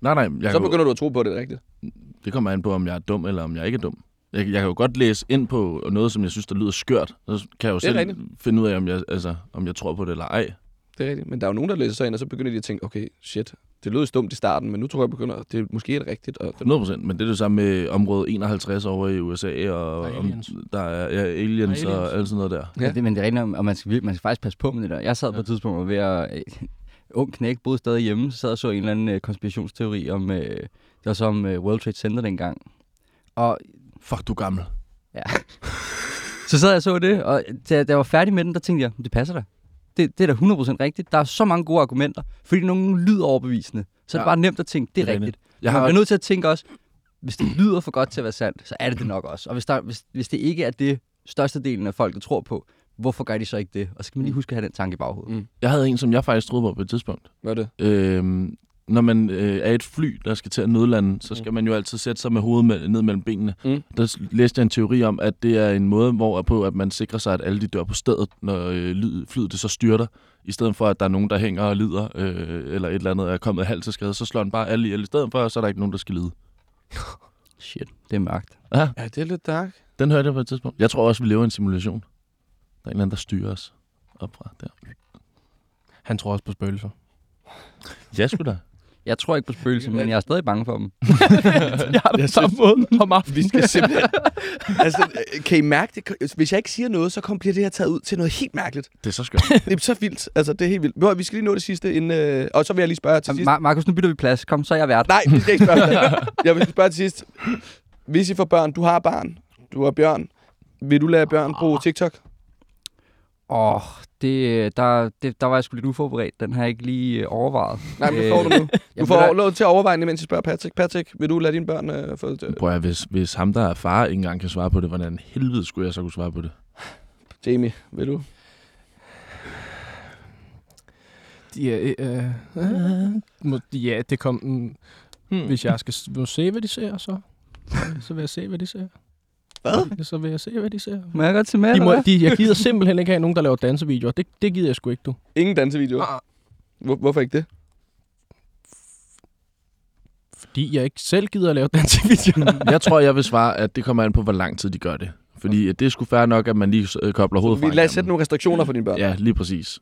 Speaker 3: Nej, nej, jeg
Speaker 4: så begynder du at tro på, at det er rigtigt.
Speaker 3: jo, det kommer an på, om jeg er dum, eller om jeg ikke er dum. Jeg, jeg kan jo godt læse ind på noget, som jeg synes, der lyder skørt. Så kan jeg jo selv
Speaker 4: rigtigt.
Speaker 3: finde ud af, om jeg, altså, om jeg tror på det eller ej.
Speaker 4: Det er rigtigt. Men der er jo nogen, der læser sig ind, og så begynder de at tænke, okay, shit, det lød dumt i starten, men nu tror jeg, begynder, det er måske er det rigtigt. Og
Speaker 3: 100 procent, men det er det samme med område 51 over i USA, og
Speaker 2: Og
Speaker 3: om,
Speaker 2: aliens.
Speaker 3: der er ja, aliens,
Speaker 2: Og
Speaker 3: og, alt sådan noget der.
Speaker 4: Ja.
Speaker 1: Ja. Det, men det er rigtigt, og man skal, man skal faktisk passe på med det der. Jeg sad på et tidspunkt og ved at... Ung knæk, boede stadig hjemme, så sad og så en eller anden øh, konspirationsteori om... Øh, det var så om øh, World Trade Center dengang. Og
Speaker 3: Fuck, du er gammel.
Speaker 1: Så sad jeg og så det, og da da jeg var færdig med den, der tænkte jeg, det passer da. Det, det er da 100% rigtigt. Der er så mange gode argumenter, fordi nogle lyder overbevisende. Så er det
Speaker 3: Ja.
Speaker 1: bare nemt at tænke, det er,
Speaker 3: er
Speaker 1: rigtigt.
Speaker 3: Jeg har
Speaker 1: Man er nødt til at tænke også, hvis det lyder for godt til at være sandt, så er det det nok også. Og hvis, der, hvis, hvis det ikke er det, størstedelen af folket tror på, hvorfor gør de så ikke det? Og så skal man lige huske at have den tanke i baghovedet.
Speaker 4: Mm.
Speaker 3: Jeg havde en, som jeg faktisk troede på på et tidspunkt.
Speaker 4: Hvad er det?
Speaker 3: Øhm, når man øh, er et fly, der skal til at nødlande, så skal man jo altid sætte sig med hovedet med, ned mellem benene.
Speaker 4: Mm.
Speaker 3: Der læste jeg en teori om, at det er en måde, hvor på, at man sikrer sig, at alle de dør på stedet, når øh, lyd, flyet det så styrter. I stedet for, at der er nogen, der hænger og lider, øh, eller et eller andet er kommet halvt til skade, så slår den bare alle ihjel i stedet for, og så er der ikke nogen, der skal lide.
Speaker 1: Shit, det er mørkt.
Speaker 3: Ja,
Speaker 4: Ja, det er lidt dark.
Speaker 3: den hørte jeg på et tidspunkt. Jeg tror også, vi lever i en simulation. Der er en eller anden, der styrer os op fra der.
Speaker 2: Han tror også på spøgelser.
Speaker 3: Ja, sgu da.
Speaker 1: Jeg tror ikke på spøgelser, men jeg er stadig bange for dem.
Speaker 2: jeg har det på samme måde om aftenen.
Speaker 4: Vi skal simpelthen... altså, kan I mærke det? Hvis jeg ikke siger noget, så kommer bliver det her taget ud til noget helt mærkeligt.
Speaker 3: Det er så skørt.
Speaker 4: Det er så vildt. Altså, det er helt vildt. Vi skal lige nå det sidste, inden, øh, og så vil jeg lige spørge til sidst.
Speaker 1: Mar- Markus, nu bytter vi plads. Kom, så er jeg vært.
Speaker 4: Nej, vi skal ikke spørge. Jeg vil spørge til sidst. Hvis I får børn, du har barn, du har Bjørn, vil du lade Bjørn bruge TikTok?
Speaker 1: Åh, oh, det, der, det, der var jeg sgu lidt uforberedt. Den har jeg ikke lige øh, overvejet.
Speaker 4: Nej, men det får du nu. Du får lov til at overveje, det, mens jeg spørger Patrick. Patrick, vil du lade dine børn øh, få det?
Speaker 3: Prøv at, hvis, hvis ham, der er far, ikke engang kan svare på det, hvordan helvede skulle jeg så kunne svare på det?
Speaker 4: Jamie, vil du?
Speaker 2: Ja, øh, øh, må- ja, det kom... Mm,
Speaker 3: Hmm.
Speaker 2: hvis jeg skal se, hvad de ser, så, så vil jeg se, hvad de ser. Hvad? Så vil jeg se, hvad de ser.
Speaker 1: Må jeg godt til med,
Speaker 2: De må, de, jeg gider simpelthen ikke have nogen, der laver dansevideoer. Det, det gider jeg sgu ikke, du.
Speaker 4: Ingen dansevideoer.
Speaker 2: Ah.
Speaker 4: Hvor, hvorfor ikke det?
Speaker 2: Fordi jeg ikke selv gider at lave dansevideoer.
Speaker 3: Jeg tror, jeg vil svare, at det kommer an på, hvor lang tid de gør det. Fordi at det er sgu fair nok, at man lige øh, kobler hovedet
Speaker 4: Vi
Speaker 3: fra
Speaker 4: lad os sætte nogle restriktioner for dine børn.
Speaker 3: Ja, lige præcis.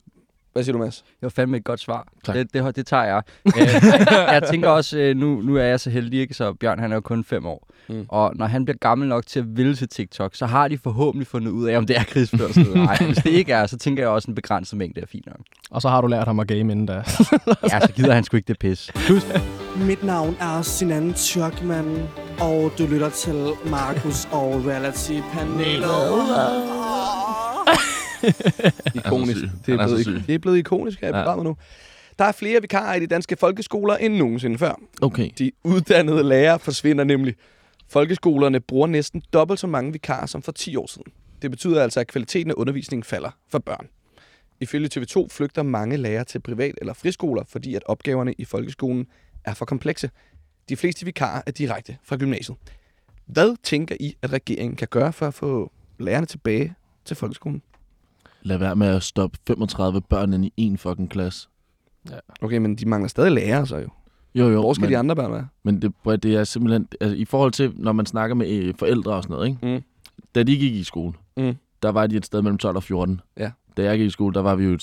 Speaker 4: Hvad siger du, Mads?
Speaker 1: Det var fandme et godt svar.
Speaker 3: Tak.
Speaker 1: Det, det, det tager jeg. Øh, jeg tænker også, øh, nu, nu er jeg så heldig, ikke? så Bjørn han er jo kun fem år.
Speaker 4: Mm.
Speaker 1: Og når han bliver gammel nok til at ville til TikTok, så har de forhåbentlig fundet ud af, om det er krigsførsel eller ej. Hvis det ikke er, så tænker jeg også, en begrænset mængde er fint nok.
Speaker 2: Og så har du lært ham at game inden da.
Speaker 1: Ja, så gider han sgu ikke det pis.
Speaker 8: Mit navn er Sinan Tjørkman, og du lytter til Markus og Reality-panelet.
Speaker 4: Ikonisk. Det er,
Speaker 3: er
Speaker 4: blevet, det er blevet ikonisk her i
Speaker 3: Ja.
Speaker 4: programmet nu. Der er flere vikarer i de danske folkeskoler end nogensinde før.
Speaker 3: Okay.
Speaker 4: De uddannede lærere forsvinder nemlig. Folkeskolerne bruger næsten dobbelt så mange vikarer som for 10 år siden. Det betyder altså, at kvaliteten af undervisningen falder for børn. Ifølge TV2 flygter mange lærere til privat- eller friskoler, fordi at opgaverne i folkeskolen er for komplekse. De fleste vikarer er direkte fra gymnasiet. Hvad tænker I, at regeringen kan gøre for at få lærerne tilbage til folkeskolen?
Speaker 3: Lad være med at stoppe 35 børn ind i en fucking klasse.
Speaker 4: Okay, men de mangler stadig lærere så jo.
Speaker 3: Jo, jo.
Speaker 4: Hvor skal
Speaker 3: men,
Speaker 4: de andre børn være?
Speaker 3: Men det, det er simpelthen... Altså, I forhold til, når man snakker med øh, forældre og sådan noget, ikke?
Speaker 4: Mm.
Speaker 3: Da de gik i skole,
Speaker 4: Mm.
Speaker 3: der var de et sted mellem 12 og 14.
Speaker 4: Ja.
Speaker 3: Da jeg gik i skole, der var vi jo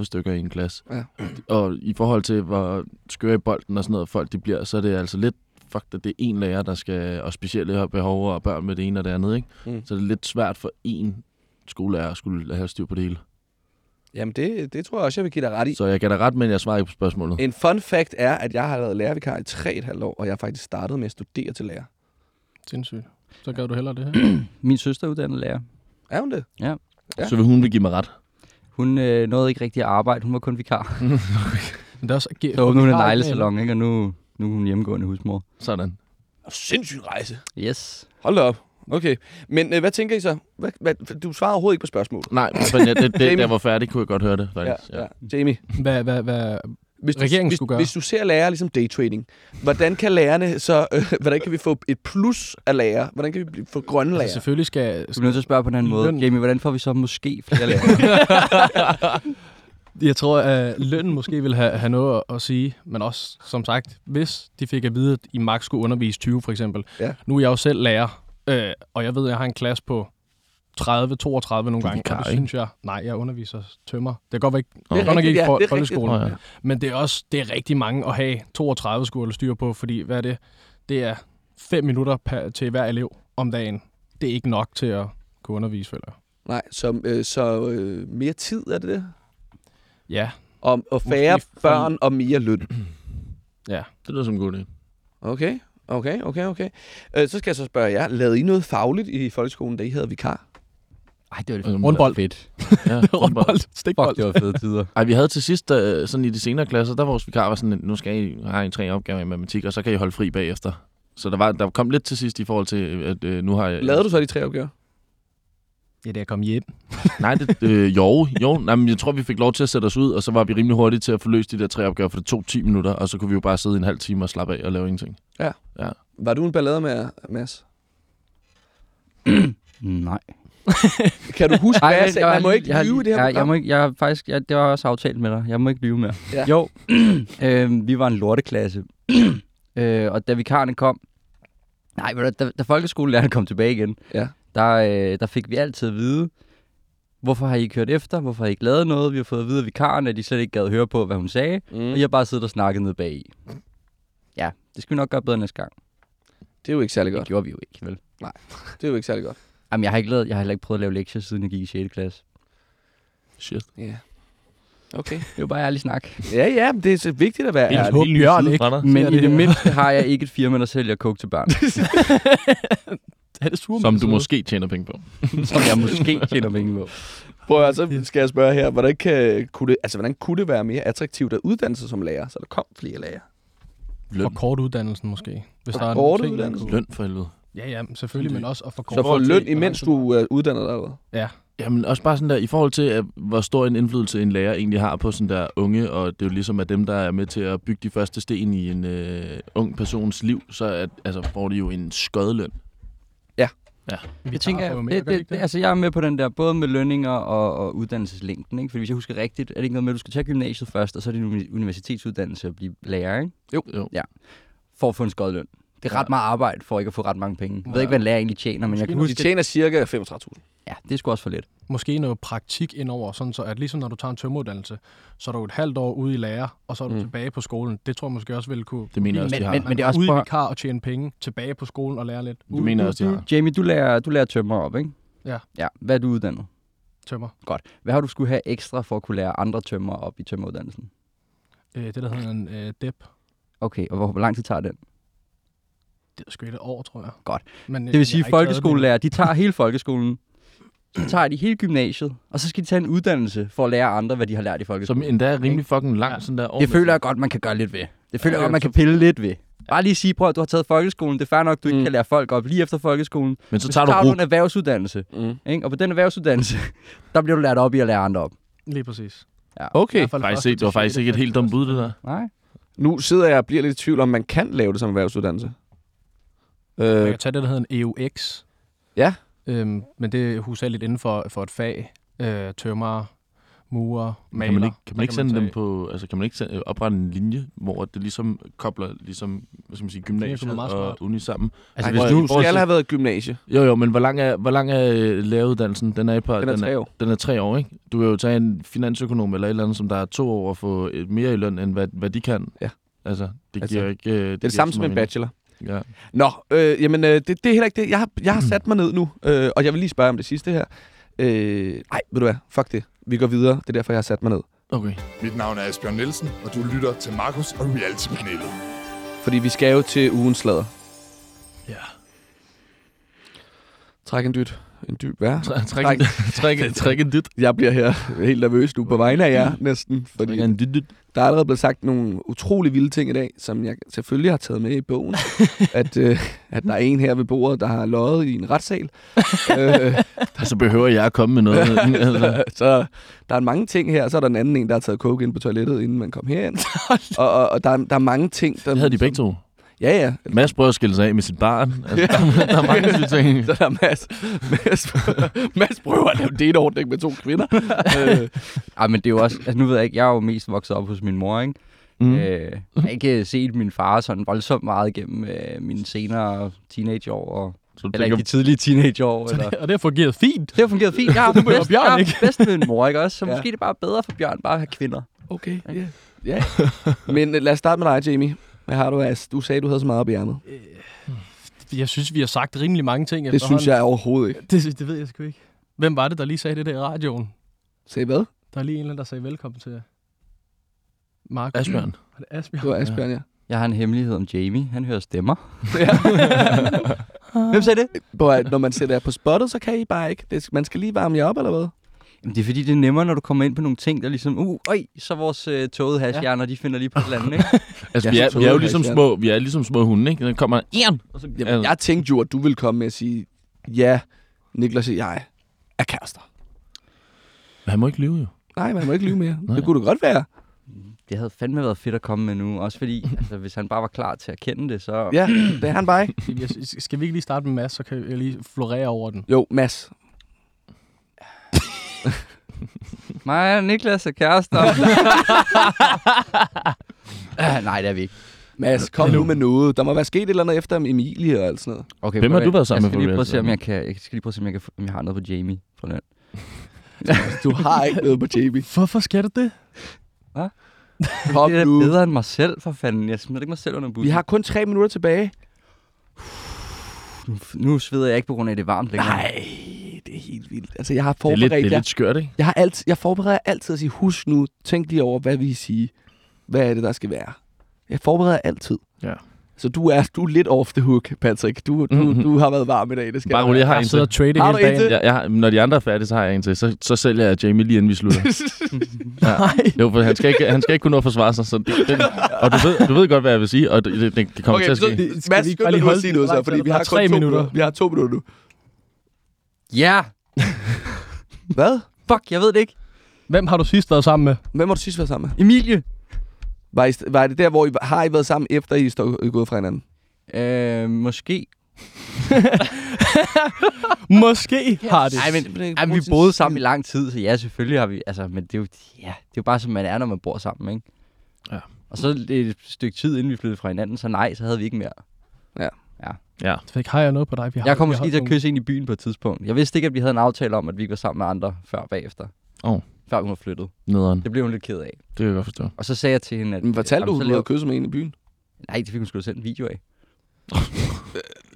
Speaker 3: 28-30 stykker i en klasse.
Speaker 4: Ja.
Speaker 3: Og i forhold til, hvor skøre i bolden og sådan noget folk de bliver, så er det altså lidt fuck, at det er en lærer, der skal, og specielle har behov og børn med det ene og det andet, ikke?
Speaker 4: Mm.
Speaker 3: Så det er lidt svært for en skolelærer skulle have styr på det hele.
Speaker 4: Jamen, det, det tror jeg også, jeg vil give dig ret i.
Speaker 3: Så jeg gav dig ret, men jeg svarer ikke på spørgsmålet.
Speaker 4: En fun fact er, at jeg har været lærervikar i 3,5 år, og jeg har faktisk startet med at studere til lærer.
Speaker 2: Sindssygt. Så gør du heller det her.
Speaker 1: Min søster er uddannet lærer.
Speaker 4: Er hun det? Ja.
Speaker 3: Så vil hun vil give mig ret.
Speaker 1: Hun øh, nåede ikke rigtig at arbejde. Hun var kun vikar.
Speaker 2: Men det er også,
Speaker 1: Så åbnede hun en neglesalon, ikke? og nu, nu er hun hjemmegående husmor.
Speaker 3: Sådan.
Speaker 4: Sindssyg rejse.
Speaker 1: Yes.
Speaker 4: Hold da op. Okay. Men øh, hvad tænker I så? Hvad, hvad, du svarer overhovedet ikke på spørgsmålet.
Speaker 3: Nej, men ja, det, det,
Speaker 4: Jamie.
Speaker 3: jeg var færdig, kunne jeg godt høre det,
Speaker 4: Ja,
Speaker 3: faktisk.
Speaker 4: ja. Jamie,
Speaker 2: Hvad, hvad, hvad,
Speaker 4: hvis du,
Speaker 2: Regeringen
Speaker 4: hvis,
Speaker 2: skulle gøre.
Speaker 4: hvis du ser lærere ligesom daytrading, hvordan kan lærerne så, øh, hvordan kan vi få et plus af lærere? Hvordan kan vi få grønne lærere?
Speaker 2: altså, selvfølgelig skal...
Speaker 1: Du er nødt til at spørge på en anden måde.
Speaker 2: Løn.
Speaker 1: Jamie, hvordan får vi så måske flere lærere?
Speaker 2: Jeg tror, at lønnen måske vil have, have noget at sige, men også, som sagt, hvis de fik at vide, at I max skulle undervise 20 for eksempel.
Speaker 4: Ja.
Speaker 2: Nu er jeg jo selv lærer, øh, og jeg ved, at jeg har en klasse på 30, 32 nogle gange, og det synes jeg, nej, jeg underviser tømmer. Det er godt ikke, det er godt nok ikke
Speaker 4: ja,
Speaker 2: for, folkeskolen,
Speaker 3: ja.
Speaker 2: men det er også det er rigtig mange at have 32 skulle holde styr på, fordi hvad er det? Det er 5 minutter per, til hver elev om dagen. Det er ikke nok til at kunne undervise, føler.
Speaker 4: Nej, så, øh, så øh, mere tid er det det?
Speaker 2: Ja,
Speaker 4: Og, og færre
Speaker 2: Måske
Speaker 4: børn og mere løn.
Speaker 2: ja.
Speaker 3: Det lyder som en god idé.
Speaker 4: Okay, okay, okay, okay. Øh, så skal jeg så spørge jer, lavede I noget fagligt i folkeskolen, da I havde vikar?
Speaker 1: Ej, det var det
Speaker 2: Rundbold.
Speaker 1: fedt.
Speaker 3: Ja,
Speaker 2: Rundbold,
Speaker 1: Fuck,
Speaker 2: stikbold.
Speaker 1: det var fede tider.
Speaker 3: Ej, vi havde til sidst, øh, sådan i de senere klasser, der var vores vikar var sådan, nu skal I have en tre opgaver i matematik, og så kan I holde fri bagefter. Så der, var, der kom lidt til sidst i forhold til, at øh, nu har jeg...
Speaker 4: Lavede du så de tre opgaver?
Speaker 2: Ja, det er kommet hjem.
Speaker 3: Nej, det, øh, jo, jo. Nej, men jeg tror, vi fik lov til at sætte os ud, og så var vi rimelig hurtige til at få løst de der tre opgaver, for det tog 10 minutter, og så kunne vi jo bare sidde en halv time og slappe af og lave ingenting.
Speaker 4: Var du en ballade med, Mads?
Speaker 1: Nej.
Speaker 4: Kan du huske, hvad jeg sagde? Man må ikke
Speaker 1: jeg,
Speaker 4: lyve i det her
Speaker 1: jeg, jeg må ikke, jeg faktisk, jeg, det var også aftalt med dig. Jeg må ikke lyve mere.
Speaker 4: Ja.
Speaker 1: Jo, øh, vi var en lorteklasse. øh, og da vikarerne kom, nej, da, da folkeskolelærerne kom tilbage igen,
Speaker 4: Ja.
Speaker 1: Der, øh, der fik vi altid at vide, hvorfor har I ikke kørt efter? Hvorfor har I ikke lavet noget? Vi har fået at vide af vikaren, at de slet ikke gad høre på, hvad hun sagde.
Speaker 4: Mm.
Speaker 1: Og jeg har bare siddet og snakket ned bag i. Ja, det skal vi nok gøre bedre næste gang.
Speaker 4: Det er jo ikke særlig
Speaker 1: Det
Speaker 4: godt.
Speaker 1: gjorde vi jo ikke, vel?
Speaker 4: Det er jo ikke særlig godt.
Speaker 1: Jamen, jeg har ikke, lavet, jeg har heller ikke prøvet at lave lektier, siden jeg gik i 6. klasse.
Speaker 3: Shit.
Speaker 4: Ja. Okay.
Speaker 1: Det er jo bare ærlig snak.
Speaker 4: Ja, ja, men det er så vigtigt at være ærlig.
Speaker 2: håb, Bjørn, ikke?
Speaker 1: Men i det mindste har jeg ikke et firma, der sælger coke til børn.
Speaker 2: Er det sur,
Speaker 3: Som du måske tjener penge på.
Speaker 1: som jeg måske tjener penge på.
Speaker 4: Prøv at, så skal jeg spørge her, hvordan, kan, kunne det, altså, hvordan kunne det være mere attraktivt at uddanne sig som lærer, så der kom flere lærere?
Speaker 2: For
Speaker 3: Løn.
Speaker 2: kort uddannelsen måske. Hvis der er man
Speaker 4: uddannelse?
Speaker 3: Løn for helvede.
Speaker 2: Ja, ja, selvfølgelig, men også at
Speaker 4: Så
Speaker 2: forkorte.
Speaker 4: får
Speaker 2: til-
Speaker 4: løn, imens du uh, uddanner dig? Eller?
Speaker 2: Ja,
Speaker 3: Jamen også bare sådan der, i forhold til, at, hvor stor en indflydelse en lærer egentlig har på sådan der unge, og det er jo ligesom at dem, der er med til at bygge de første sten i en øh, ung persons liv, så at, altså, får de jo en skødløn.
Speaker 4: Ja.
Speaker 2: Vi
Speaker 1: Det tænker jeg,
Speaker 2: mere,
Speaker 1: det, det, det, altså jeg er med på den der, både med lønninger og, og uddannelseslængden, ikke? Fordi hvis jeg husker rigtigt, er det ikke noget med, at du skal tage gymnasiet først, og så er det en universitetsuddannelse at blive lærer, ikke?
Speaker 3: Jo.
Speaker 1: For at få en skød løn. Det er ret meget arbejde for ikke at få ret mange penge. Jeg ved ikke, hvad en lærer egentlig tjener, men jeg kan huske,
Speaker 4: De tjener cirka 35.000.
Speaker 1: ja, det er sgu også for lidt.
Speaker 2: Måske noget praktik indover, sådan så at ligesom når du tager en tømmeruddannelse, så er du et halvt år ude i lære, og så er du
Speaker 4: Mm.
Speaker 2: tilbage på skolen. Det tror jeg måske også ville kunne...
Speaker 3: Det mener jeg også,
Speaker 1: Men-
Speaker 3: de har.
Speaker 1: men-
Speaker 2: man
Speaker 1: det er også
Speaker 2: ude i vikar og tjene penge, tilbage på skolen og lære lidt.
Speaker 3: Det mener jeg også, de har.
Speaker 1: Jamie, du lærer, du lærer tømmer op, ikke?
Speaker 2: Ja.
Speaker 1: Ja, hvad er du uddannet?
Speaker 2: Tømmer.
Speaker 1: Hvad har du skulle have ekstra for at kunne lære andre tømmer op i tømmeruddannelsen?
Speaker 2: Øh, det, der hedder en øh, DEP.
Speaker 1: Okay, og hvor, hvor lang tid tager den?
Speaker 2: Det er sgu et år, tror jeg.
Speaker 1: Godt.
Speaker 2: Men,
Speaker 1: Det vil sige,
Speaker 2: jeg
Speaker 1: at
Speaker 2: ikke
Speaker 1: folkeskolelærer, de tager hele folkeskolen, så tager de hele gymnasiet, og så skal de tage en uddannelse for at lære andre, hvad de har lært i
Speaker 3: Som
Speaker 1: folkeskolen.
Speaker 3: endda er rimelig fucking lang.
Speaker 2: Ja.
Speaker 3: Sådan der
Speaker 1: Det føler jeg godt, man kan gøre lidt ved. Det føler jeg
Speaker 2: Ja,
Speaker 1: godt, man kan pille lidt ved. Bare lige sige, prøv at du har taget folkeskolen. Det er fair nok, du ikke
Speaker 4: Mm.
Speaker 1: kan lære folk op lige efter folkeskolen.
Speaker 3: Men så
Speaker 1: Men
Speaker 3: tager du
Speaker 1: tager
Speaker 3: RUG.
Speaker 1: en erhvervsuddannelse.
Speaker 4: Mm.
Speaker 1: Ikke? Og på den erhvervsuddannelse, der bliver du lært op i at lære andre op.
Speaker 2: Lige præcis.
Speaker 1: Ja.
Speaker 4: Okay.
Speaker 3: Faktisk ikke, det var faktisk ikke et helt dumt bud, det der.
Speaker 1: Nej.
Speaker 4: Nu sidder jeg og bliver lidt i tvivl om, man kan lave det som erhvervsuddannelse.
Speaker 2: Man
Speaker 4: Øh,
Speaker 2: kan tage det, der hedder en EUX.
Speaker 4: Ja.
Speaker 2: Øhm, men det er hovedsageligt inden for, for et fag. Øh, tømmer, murer, maler.
Speaker 3: Kan man ikke, kan man ikke sende dem
Speaker 2: tage-
Speaker 3: på, altså kan man ikke sende, oprette en linje, hvor det ligesom kobler ligesom, hvad skal man sige, gymnasiet
Speaker 2: meget
Speaker 3: og uni sammen?
Speaker 1: Altså,
Speaker 4: Ej,
Speaker 1: hvis nu...
Speaker 3: forhold
Speaker 4: skal
Speaker 3: til-
Speaker 4: have været gymnasie.
Speaker 3: Jo, jo, men hvor lang er, hvor lang er øh, læreruddannelsen? Den er, i på,
Speaker 4: Den er tre år.
Speaker 3: Den er tre år, ikke? Du kan jo tage en finansøkonom eller et eller andet, som der er to år og få et mere i løn, end hvad, hvad de kan.
Speaker 4: Ja.
Speaker 3: Altså, det
Speaker 4: Altså,
Speaker 3: giver ikke... øh,
Speaker 4: Det er det samme som en bachelor.
Speaker 3: Ja.
Speaker 4: Nå, øh, jamen, øh, det, det er heller ikke det. Jeg har, jeg har sat mig ned nu, øh, og jeg vil lige spørge om det sidste her. Øh, nej, ved du hvad? Fuck det. Vi går videre. Det er derfor, jeg har sat mig ned.
Speaker 3: Okay.
Speaker 9: Mit navn er Asbjørn Nielsen, og du lytter til Markus og Reality-panelet.
Speaker 4: Fordi vi skal jo til ugens slader.
Speaker 3: Ja.
Speaker 4: Træk en dyt. En dyb vær.
Speaker 3: Træk, træk, træk, en- dyt.
Speaker 4: Jeg bliver her helt nervøs nu på vegne af jer næsten. Fordi
Speaker 3: en dyt, dyt.
Speaker 4: der er allerede blevet sagt nogle utrolig vilde ting i dag, som jeg selvfølgelig har taget med i bogen. at, øh, at der er en her ved bordet, der har løjet i en retssal. øh,
Speaker 3: Så behøver jeg at komme med noget. altså.
Speaker 4: så der er mange ting her. Så er der en anden en, der har taget coke ind på toilettet, inden man kom herind. og, og, og der, er, der er mange ting. Der,
Speaker 3: Det havde de begge to.
Speaker 4: Ja, ja.
Speaker 3: Mads prøver at skille sig af med sit barn. Altså, der, der er mange af de ting.
Speaker 4: Så der er Mads, Mads, Mads prøver at lave dateordning med to kvinder. øh,
Speaker 1: Ej, men det er jo også... Altså, nu ved jeg ikke, jeg er jo mest vokset op hos min mor, ikke?
Speaker 3: Mm.
Speaker 1: Øh, jeg har ikke set min far sådan voldsomt meget igennem øh, mine senere teenageår, og,
Speaker 3: Så du
Speaker 1: eller ikke
Speaker 3: tænker,
Speaker 1: de tidlige teenageår. Eller.
Speaker 2: det, og det har fungeret fint.
Speaker 1: Det har fungeret fint. Jeg har
Speaker 2: må
Speaker 1: bedst,
Speaker 2: Bjørn
Speaker 1: jeg har
Speaker 2: ikke.
Speaker 1: bedst med en mor, ikke også? Så
Speaker 4: Ja.
Speaker 1: ja. måske det er bare bedre for Bjørn bare at have kvinder.
Speaker 4: okay, ja. ja. Men øh, lad os starte med dig, Jamie. Hvad har du, As? Du sagde, du havde så meget op i ærmet.
Speaker 2: Jeg synes, vi har sagt rimelig mange ting
Speaker 4: Det synes jeg overhovedet ikke.
Speaker 2: Det, det ved jeg sgu ikke. Hvem var det, der lige sagde det der i radioen?
Speaker 4: Sagde hvad?
Speaker 2: Der er lige en eller anden, der sagde velkommen til Mark.
Speaker 3: Asbjørn.
Speaker 2: Var det Asbjørn?
Speaker 4: Det var Asbjørn, ja.
Speaker 1: Jeg har en hemmelighed om Jamie. Han hører stemmer.
Speaker 4: ja.
Speaker 1: Hvem sagde det?
Speaker 4: At, når man sætter jer på spottet, så kan I bare ikke. Det, man skal lige varme jer op, eller hvad?
Speaker 1: Jamen, det er fordi, det er nemmere, når du kommer ind på nogle ting, der ligesom, uh, øj, så vores øh, tågede hashhjerner, de finder lige på et eller andet, ikke?
Speaker 3: Altså, vi,
Speaker 4: er
Speaker 3: vi er jo
Speaker 4: tåget,
Speaker 3: ligesom små, vi er ligesom små hunde, ikke? Der kommer en, og så,
Speaker 4: Jamen,
Speaker 3: altså,
Speaker 4: jeg tænkte jo, at du ville komme med at sige, ja, Niklas og jeg er kærester.
Speaker 3: han må ikke lyve jo.
Speaker 4: Nej, man må ikke lyve mere.
Speaker 3: Nej.
Speaker 4: Det kunne det godt være.
Speaker 1: Det havde fandme været fedt at komme med nu, også fordi, altså, hvis han bare var klar til at erkende det, så...
Speaker 4: Ja, det er han bare ikke.
Speaker 2: Skal vi ikke lige starte med Mads, så kan jeg lige florere over den.
Speaker 4: Jo, Mads.
Speaker 1: Mig og Niklas er kærester. Ah, Nej, det er vi ikke.
Speaker 4: Mads, kom nu med noget. Der må være sket et eller andet efter Emilie og alt sådan noget.
Speaker 1: Okay,
Speaker 3: Hvem har du været sammen
Speaker 1: jeg skal
Speaker 3: med
Speaker 1: lige
Speaker 3: for
Speaker 1: prøve at se, om jeg kan, jeg skal lige prøve at se, om jeg, kan, om jeg har noget på Jamie fra den.
Speaker 4: Du har ikke noget på Jamie.
Speaker 2: Hvorfor skal du det?
Speaker 4: Kom
Speaker 1: det er
Speaker 4: nu.
Speaker 1: bedre end mig selv, for fanden. Jeg smider ikke mig selv under bussen.
Speaker 4: Vi har kun tre minutter tilbage.
Speaker 1: Nu, sveder jeg ikke på grund af, at det er varmt længere.
Speaker 4: Nej, er helt vildt. Altså, jeg har
Speaker 3: Det er, lidt,
Speaker 4: forberedt
Speaker 3: det er lidt skørt, ikke?
Speaker 4: Jeg, har alt, jeg forbereder altid at sige, husk nu, tænk lige over, hvad vi siger. Hvad er det, der skal være? Jeg forbereder altid.
Speaker 3: Ja.
Speaker 4: Så du er, du er lidt off the hook, Patrick. Du, du,
Speaker 3: Mhm.
Speaker 4: du har været varm i dag, det skal
Speaker 3: Bare
Speaker 4: jeg-
Speaker 3: rolig, jeg har
Speaker 2: Jeg
Speaker 3: en til.
Speaker 2: og trader
Speaker 4: Har du
Speaker 2: hele
Speaker 4: en
Speaker 2: dagen.
Speaker 3: Jeg, jeg, har- når de andre er færdige, så har jeg en til. Så, så sælger jeg Jamie lige inden vi slutter. ja.
Speaker 2: Nej.
Speaker 3: Jo, for han skal, ikke, han skal ikke kunne nå at forsvare sig. Så det, det, og du ved, du ved godt, hvad jeg vil sige, og det, det, det kommer
Speaker 4: Okay,
Speaker 3: til at
Speaker 4: så,
Speaker 3: ske.
Speaker 2: Skal
Speaker 4: Mads,
Speaker 2: vi ikke bare lige holde
Speaker 4: sige
Speaker 2: den?
Speaker 4: noget så, fordi vi har
Speaker 2: Tre minutter.
Speaker 4: minutter. Vi har to minutter nu.
Speaker 1: Ja!
Speaker 4: Hvad?
Speaker 1: Fuck, jeg ved det ikke.
Speaker 2: Hvem har du sidst været sammen med?
Speaker 4: Hvem har du sidst været sammen med?
Speaker 1: Emilie.
Speaker 4: Var, I, var det der, hvor I, har I været sammen, efter I er gået fra hinanden?
Speaker 1: Øh, måske.
Speaker 2: Måske har det.
Speaker 1: Nej, men, Ej, vi boede sammen i lang tid, så ja, selvfølgelig har vi... Altså, men det er jo, ja, det er jo bare, som man er, når man bor sammen, ikke?
Speaker 3: Ja.
Speaker 1: Og så et stykke tid, inden vi flyttede fra hinanden, så nej, så havde vi ikke mere.
Speaker 3: Ja.
Speaker 2: Jeg ved ikke, har jeg noget på dig? Vi har,
Speaker 1: Jeg kommer
Speaker 2: vi
Speaker 1: måske til at kysse ind i byen på et tidspunkt. Jeg vidste ikke, at vi havde en aftale om, at vi ikke var sammen med andre før og bagefter.
Speaker 3: Åh.
Speaker 1: Før hun var flyttet.
Speaker 3: Nederen.
Speaker 1: Det blev hun lidt ked af.
Speaker 3: Det kan jeg godt forstå.
Speaker 1: Og så sagde jeg til hende, at...
Speaker 4: Men fortalte du, at
Speaker 1: så
Speaker 4: du havde kysset med en i byen?
Speaker 1: Nej, det fik hun sgu sendt en video af.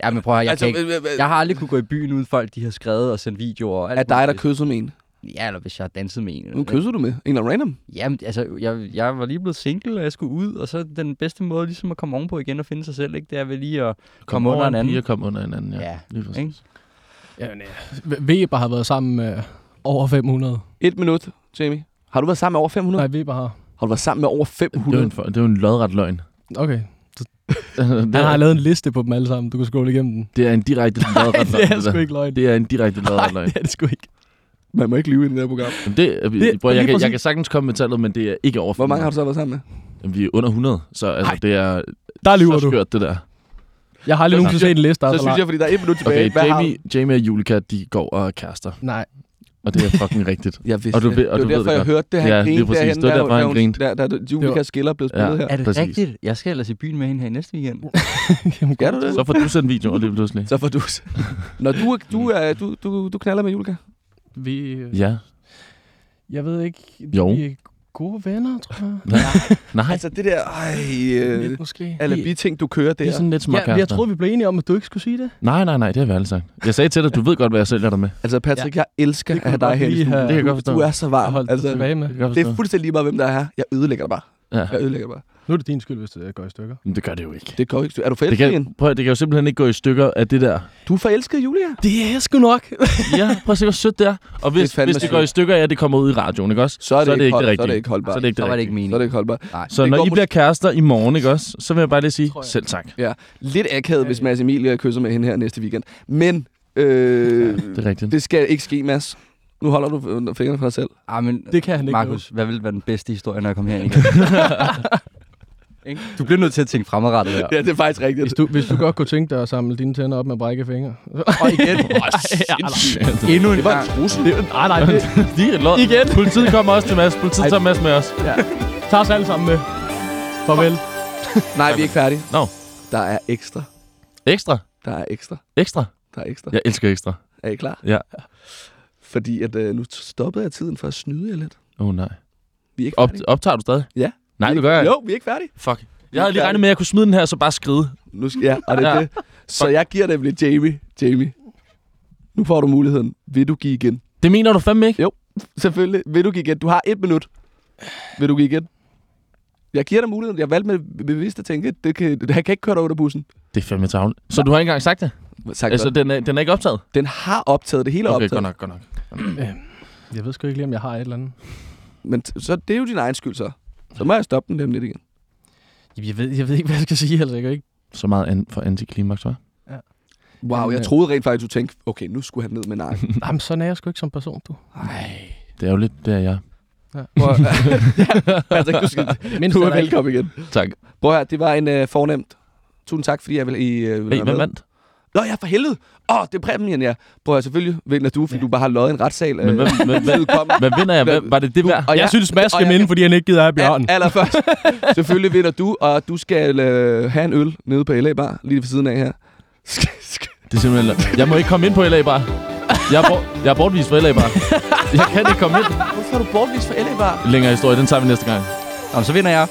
Speaker 1: ja, men prøv at høre, jeg,
Speaker 4: Altså,
Speaker 1: kan ikke, jeg har aldrig kunne gå i byen, uden folk de har skrevet og sendt videoer. Og alt
Speaker 4: Er dig, der kyssede med en?
Speaker 1: Ja, eller hvis jeg har danset med en.
Speaker 4: Nu kyssede du med en af random.
Speaker 1: Jamen, altså, jeg, jeg var lige blevet single, og jeg skulle ud, og så den bedste måde ligesom at komme ovenpå igen og finde sig selv, ikke? Det er vel lige at komme under en anden.
Speaker 3: Pige og komme under en anden, ja.
Speaker 1: Ja,
Speaker 3: Lige præcis.
Speaker 1: ikke?
Speaker 2: Jamen, ja. Weber har været sammen med over 500.
Speaker 4: Et minut, Jamie. Har du været sammen med over 500?
Speaker 2: Nej, Weber har.
Speaker 4: Har du været sammen med over
Speaker 3: Det er jo
Speaker 4: 500?
Speaker 3: en, for- det er jo en lodret løgn.
Speaker 2: Okay.
Speaker 3: det,
Speaker 2: Han har lavet en liste på dem alle sammen. Du kan scrolle igennem den.
Speaker 3: det er en direkte lodret løgn.
Speaker 2: det er sgu ikke løgn.
Speaker 3: Det er en direkte
Speaker 2: Nej,
Speaker 3: lodret løgn.
Speaker 2: det er det sgu ikke.
Speaker 4: Man må ikke lyve i det her program.
Speaker 3: Jamen det, er
Speaker 2: Det-
Speaker 3: prøv, jeg, kan, jeg kan sagtens komme med tallet, men det er ikke over
Speaker 4: Hvor mange har
Speaker 3: 500.
Speaker 4: du så været sammen med?
Speaker 3: Jamen, vi er under 100, så altså,
Speaker 2: Ej,
Speaker 3: det er
Speaker 2: Der lyver
Speaker 3: så
Speaker 2: du.
Speaker 3: skørt, det der.
Speaker 2: Jeg har aldrig nogensinde set en liste, der er
Speaker 4: Så
Speaker 2: så
Speaker 4: synes jeg, fordi der er et minut tilbage.
Speaker 3: Okay,
Speaker 4: Hvad har
Speaker 3: Jamie, Jamie og Julika, de går og er kærester.
Speaker 2: Nej.
Speaker 3: Og det er fucking rigtigt.
Speaker 4: Jeg vidste
Speaker 3: Og du
Speaker 4: det.
Speaker 3: og
Speaker 4: det
Speaker 3: du
Speaker 4: var
Speaker 3: ved
Speaker 4: derfor,
Speaker 3: det
Speaker 4: jeg hørte det. Han
Speaker 3: Ja,
Speaker 4: grinede
Speaker 3: præcis.
Speaker 4: derhen,
Speaker 3: Det var
Speaker 4: der,
Speaker 3: derfor, han
Speaker 4: der,
Speaker 3: grinede.
Speaker 4: der, der, der Julikas skiller blev spillet
Speaker 3: Ja.
Speaker 4: her.
Speaker 1: Er det
Speaker 3: Præcis.
Speaker 1: rigtigt? Jeg skal ellers i byen med hende her i næste weekend.
Speaker 2: Jamen,
Speaker 4: Gør du det?
Speaker 3: Så får du sendt videoer lige pludselig.
Speaker 4: Så får du... Når du, du, du, du, du knaller med Julika?
Speaker 2: Vi, øh,
Speaker 3: Ja.
Speaker 2: jeg ved ikke.
Speaker 3: Jo.
Speaker 2: Vi er gode venner, tror jeg.
Speaker 3: Nej. Nej.
Speaker 4: Altså det der... Ej, øh,
Speaker 2: Lidt måske.
Speaker 4: alle
Speaker 2: Vi-
Speaker 4: de ting, du kører
Speaker 3: Det er
Speaker 4: der.
Speaker 3: sådan lidt
Speaker 2: Ja,
Speaker 3: småkærester.
Speaker 2: jeg troede, vi blev enige om, at du ikke skulle sige det.
Speaker 3: Nej, nej, nej, det har vi aldrig sagt. Jeg sagde til dig, du ved godt, hvad jeg sælger dig med.
Speaker 4: Altså Patrick, jeg elsker at have dig her i studiet.
Speaker 3: Det kan jeg
Speaker 4: Du-
Speaker 3: godt forstå.
Speaker 4: Du er så varm.
Speaker 2: Hold
Speaker 4: Altså,
Speaker 2: med.
Speaker 3: Det,
Speaker 4: det er fuldstændig lige meget, hvem der er her. Jeg ødelægger dig bare.
Speaker 3: Ja.
Speaker 4: Jeg ødelægger dig bare.
Speaker 2: Nu er det din skyld, hvis det går i stykker.
Speaker 3: Men det gør det jo ikke.
Speaker 4: Det går ikke. Er du
Speaker 3: Det
Speaker 4: forelsket igen?
Speaker 3: kan, prøv, at- det kan jo simpelthen ikke gå i stykker af det der.
Speaker 4: Du er forelsket, Julia?
Speaker 2: Det er jeg sgu nok.
Speaker 3: Ja, prøv at se, hvor sødt det er. Og hvis,
Speaker 4: Det er
Speaker 3: hvis det går i stykker af, at det kommer ud i radioen, ikke også?
Speaker 4: Så er det, ikke, hold,
Speaker 3: det
Speaker 4: så er det ikke holdbart.
Speaker 3: Så er det ikke
Speaker 1: Så
Speaker 3: det
Speaker 1: det ikke meningen.
Speaker 4: Så er det ikke holdbart.
Speaker 1: Nej.
Speaker 3: Så
Speaker 4: Det
Speaker 3: når I bliver kærester i morgen, ikke også? Så vil jeg bare lige sige, selv tak.
Speaker 4: Ja, lidt akavet, hvis Mads Emilie kysser med hende her næste weekend. Men øh,
Speaker 3: Det er rigtigt.
Speaker 4: det skal ikke ske, Mads. Nu holder du fingrene for dig selv.
Speaker 1: Ah, men
Speaker 2: Det kan han ikke
Speaker 1: Markus, hvad vil være den bedste historie, når jeg kommer herind igen? Ikke? du bliver nødt til at tænke fremadrettet her.
Speaker 4: Ja, det er faktisk rigtigt.
Speaker 2: Hvis du, hvis du godt kunne tænke dig at samle dine tænder op med brække fingre.
Speaker 1: Og igen, endnu en
Speaker 4: Det var en trussel.
Speaker 2: Nej, nej, det
Speaker 3: De er.
Speaker 2: Igen.
Speaker 3: Politiet kommer også til Mads. Politiet tager Mads med os.
Speaker 2: tager os alle sammen med. Farvel.
Speaker 4: Nej, vi er ikke færdige.
Speaker 3: Nå.
Speaker 4: Der er ekstra.
Speaker 3: Ekstra.
Speaker 4: Der er ekstra.
Speaker 3: Ekstra.
Speaker 4: Der er ekstra.
Speaker 3: Jeg elsker ekstra.
Speaker 4: Er I klar?
Speaker 3: Ja.
Speaker 4: Fordi at, øh, nu stoppede jeg tiden for at snyde jer lidt.
Speaker 3: Åh oh, nej.
Speaker 4: Vi er ikke
Speaker 3: Op, optager du stadig?
Speaker 4: Ja.
Speaker 3: Nej, det gør jeg
Speaker 4: ikke-. Jo, vi er ikke færdige.
Speaker 3: Fuck. Jeg havde lige regnet med, at jeg kunne smide den her, så bare skride.
Speaker 4: Nu skal, ja, og det er
Speaker 3: Ja.
Speaker 4: det. Så jeg giver nemlig Jamie. Jamie. Nu får du muligheden. Vil du give igen?
Speaker 3: Det mener du fandme ikke?
Speaker 4: Selvfølgelig. Vil du give igen? Du har et minut. Vil du give igen? Jeg giver dig muligheden. Jeg valgte med bevidst at tænke, det kan, det, han kan ikke køre dig under bussen.
Speaker 3: Det er fandme tavligt. Så du har ikke engang sagt det?
Speaker 4: Sagt
Speaker 3: Altså, den er, den er ikke optaget?
Speaker 4: den har optaget. Det hele er
Speaker 3: Okay,
Speaker 4: optaget.
Speaker 3: godt nok, godt nok.
Speaker 2: Jeg ved sgu ikke lige, om jeg har et eller andet.
Speaker 4: Men så det er jo din egen skyld så. Så må jeg stoppe den dem lidt igen.
Speaker 2: Jeg ved, jeg ved ikke, hvad jeg skal sige. Altså, jeg kan ikke...
Speaker 3: Så meget an for antiklimaks, hva'?
Speaker 4: Wow,
Speaker 2: Jamen,
Speaker 4: jeg
Speaker 2: øh.
Speaker 4: troede rent faktisk, du tænkte, okay, nu skulle han ned med nakken.
Speaker 2: Jamen, sådan er jeg sgu ikke som person, du.
Speaker 4: Nej.
Speaker 3: Det er jo lidt, det er jeg.
Speaker 4: Prøv at- ja, altså, du, skal,
Speaker 2: Mindst
Speaker 4: du
Speaker 2: er der
Speaker 4: velkommen igen.
Speaker 3: Tak.
Speaker 4: Prøv høre, det var en uh, fornemt. Tusind tak, fordi jeg vil, I uh,
Speaker 3: Hey,
Speaker 4: være
Speaker 3: hvem vandt?
Speaker 4: Nå ja, for helvede. Åh, oh, det er præmien, ja. Prøv at selvfølgelig vinder du, fordi
Speaker 2: Ja.
Speaker 4: du bare har løjet en retssal.
Speaker 3: Men hvem, hvem, hvem, hvad vinder jeg? Hvad, var det det værd?
Speaker 4: Og
Speaker 2: Jeg synes, Mads skal
Speaker 4: jeg kan-
Speaker 2: fordi han ikke gider have bjørn.
Speaker 4: Al- allerførst, selvfølgelig vinder du, og du skal uh, have en øl nede på LA Bar, lige ved siden af her.
Speaker 3: Det er simpelthen... Jeg må ikke komme ind på LA Bar. Jeg er, bort, jeg er bortvist fra LA Bar. Jeg kan ikke komme ind.
Speaker 4: Hvorfor er du bortvist fra LA Bar?
Speaker 3: Længere historie, den tager vi næste gang.
Speaker 1: Nå, så vinder jeg.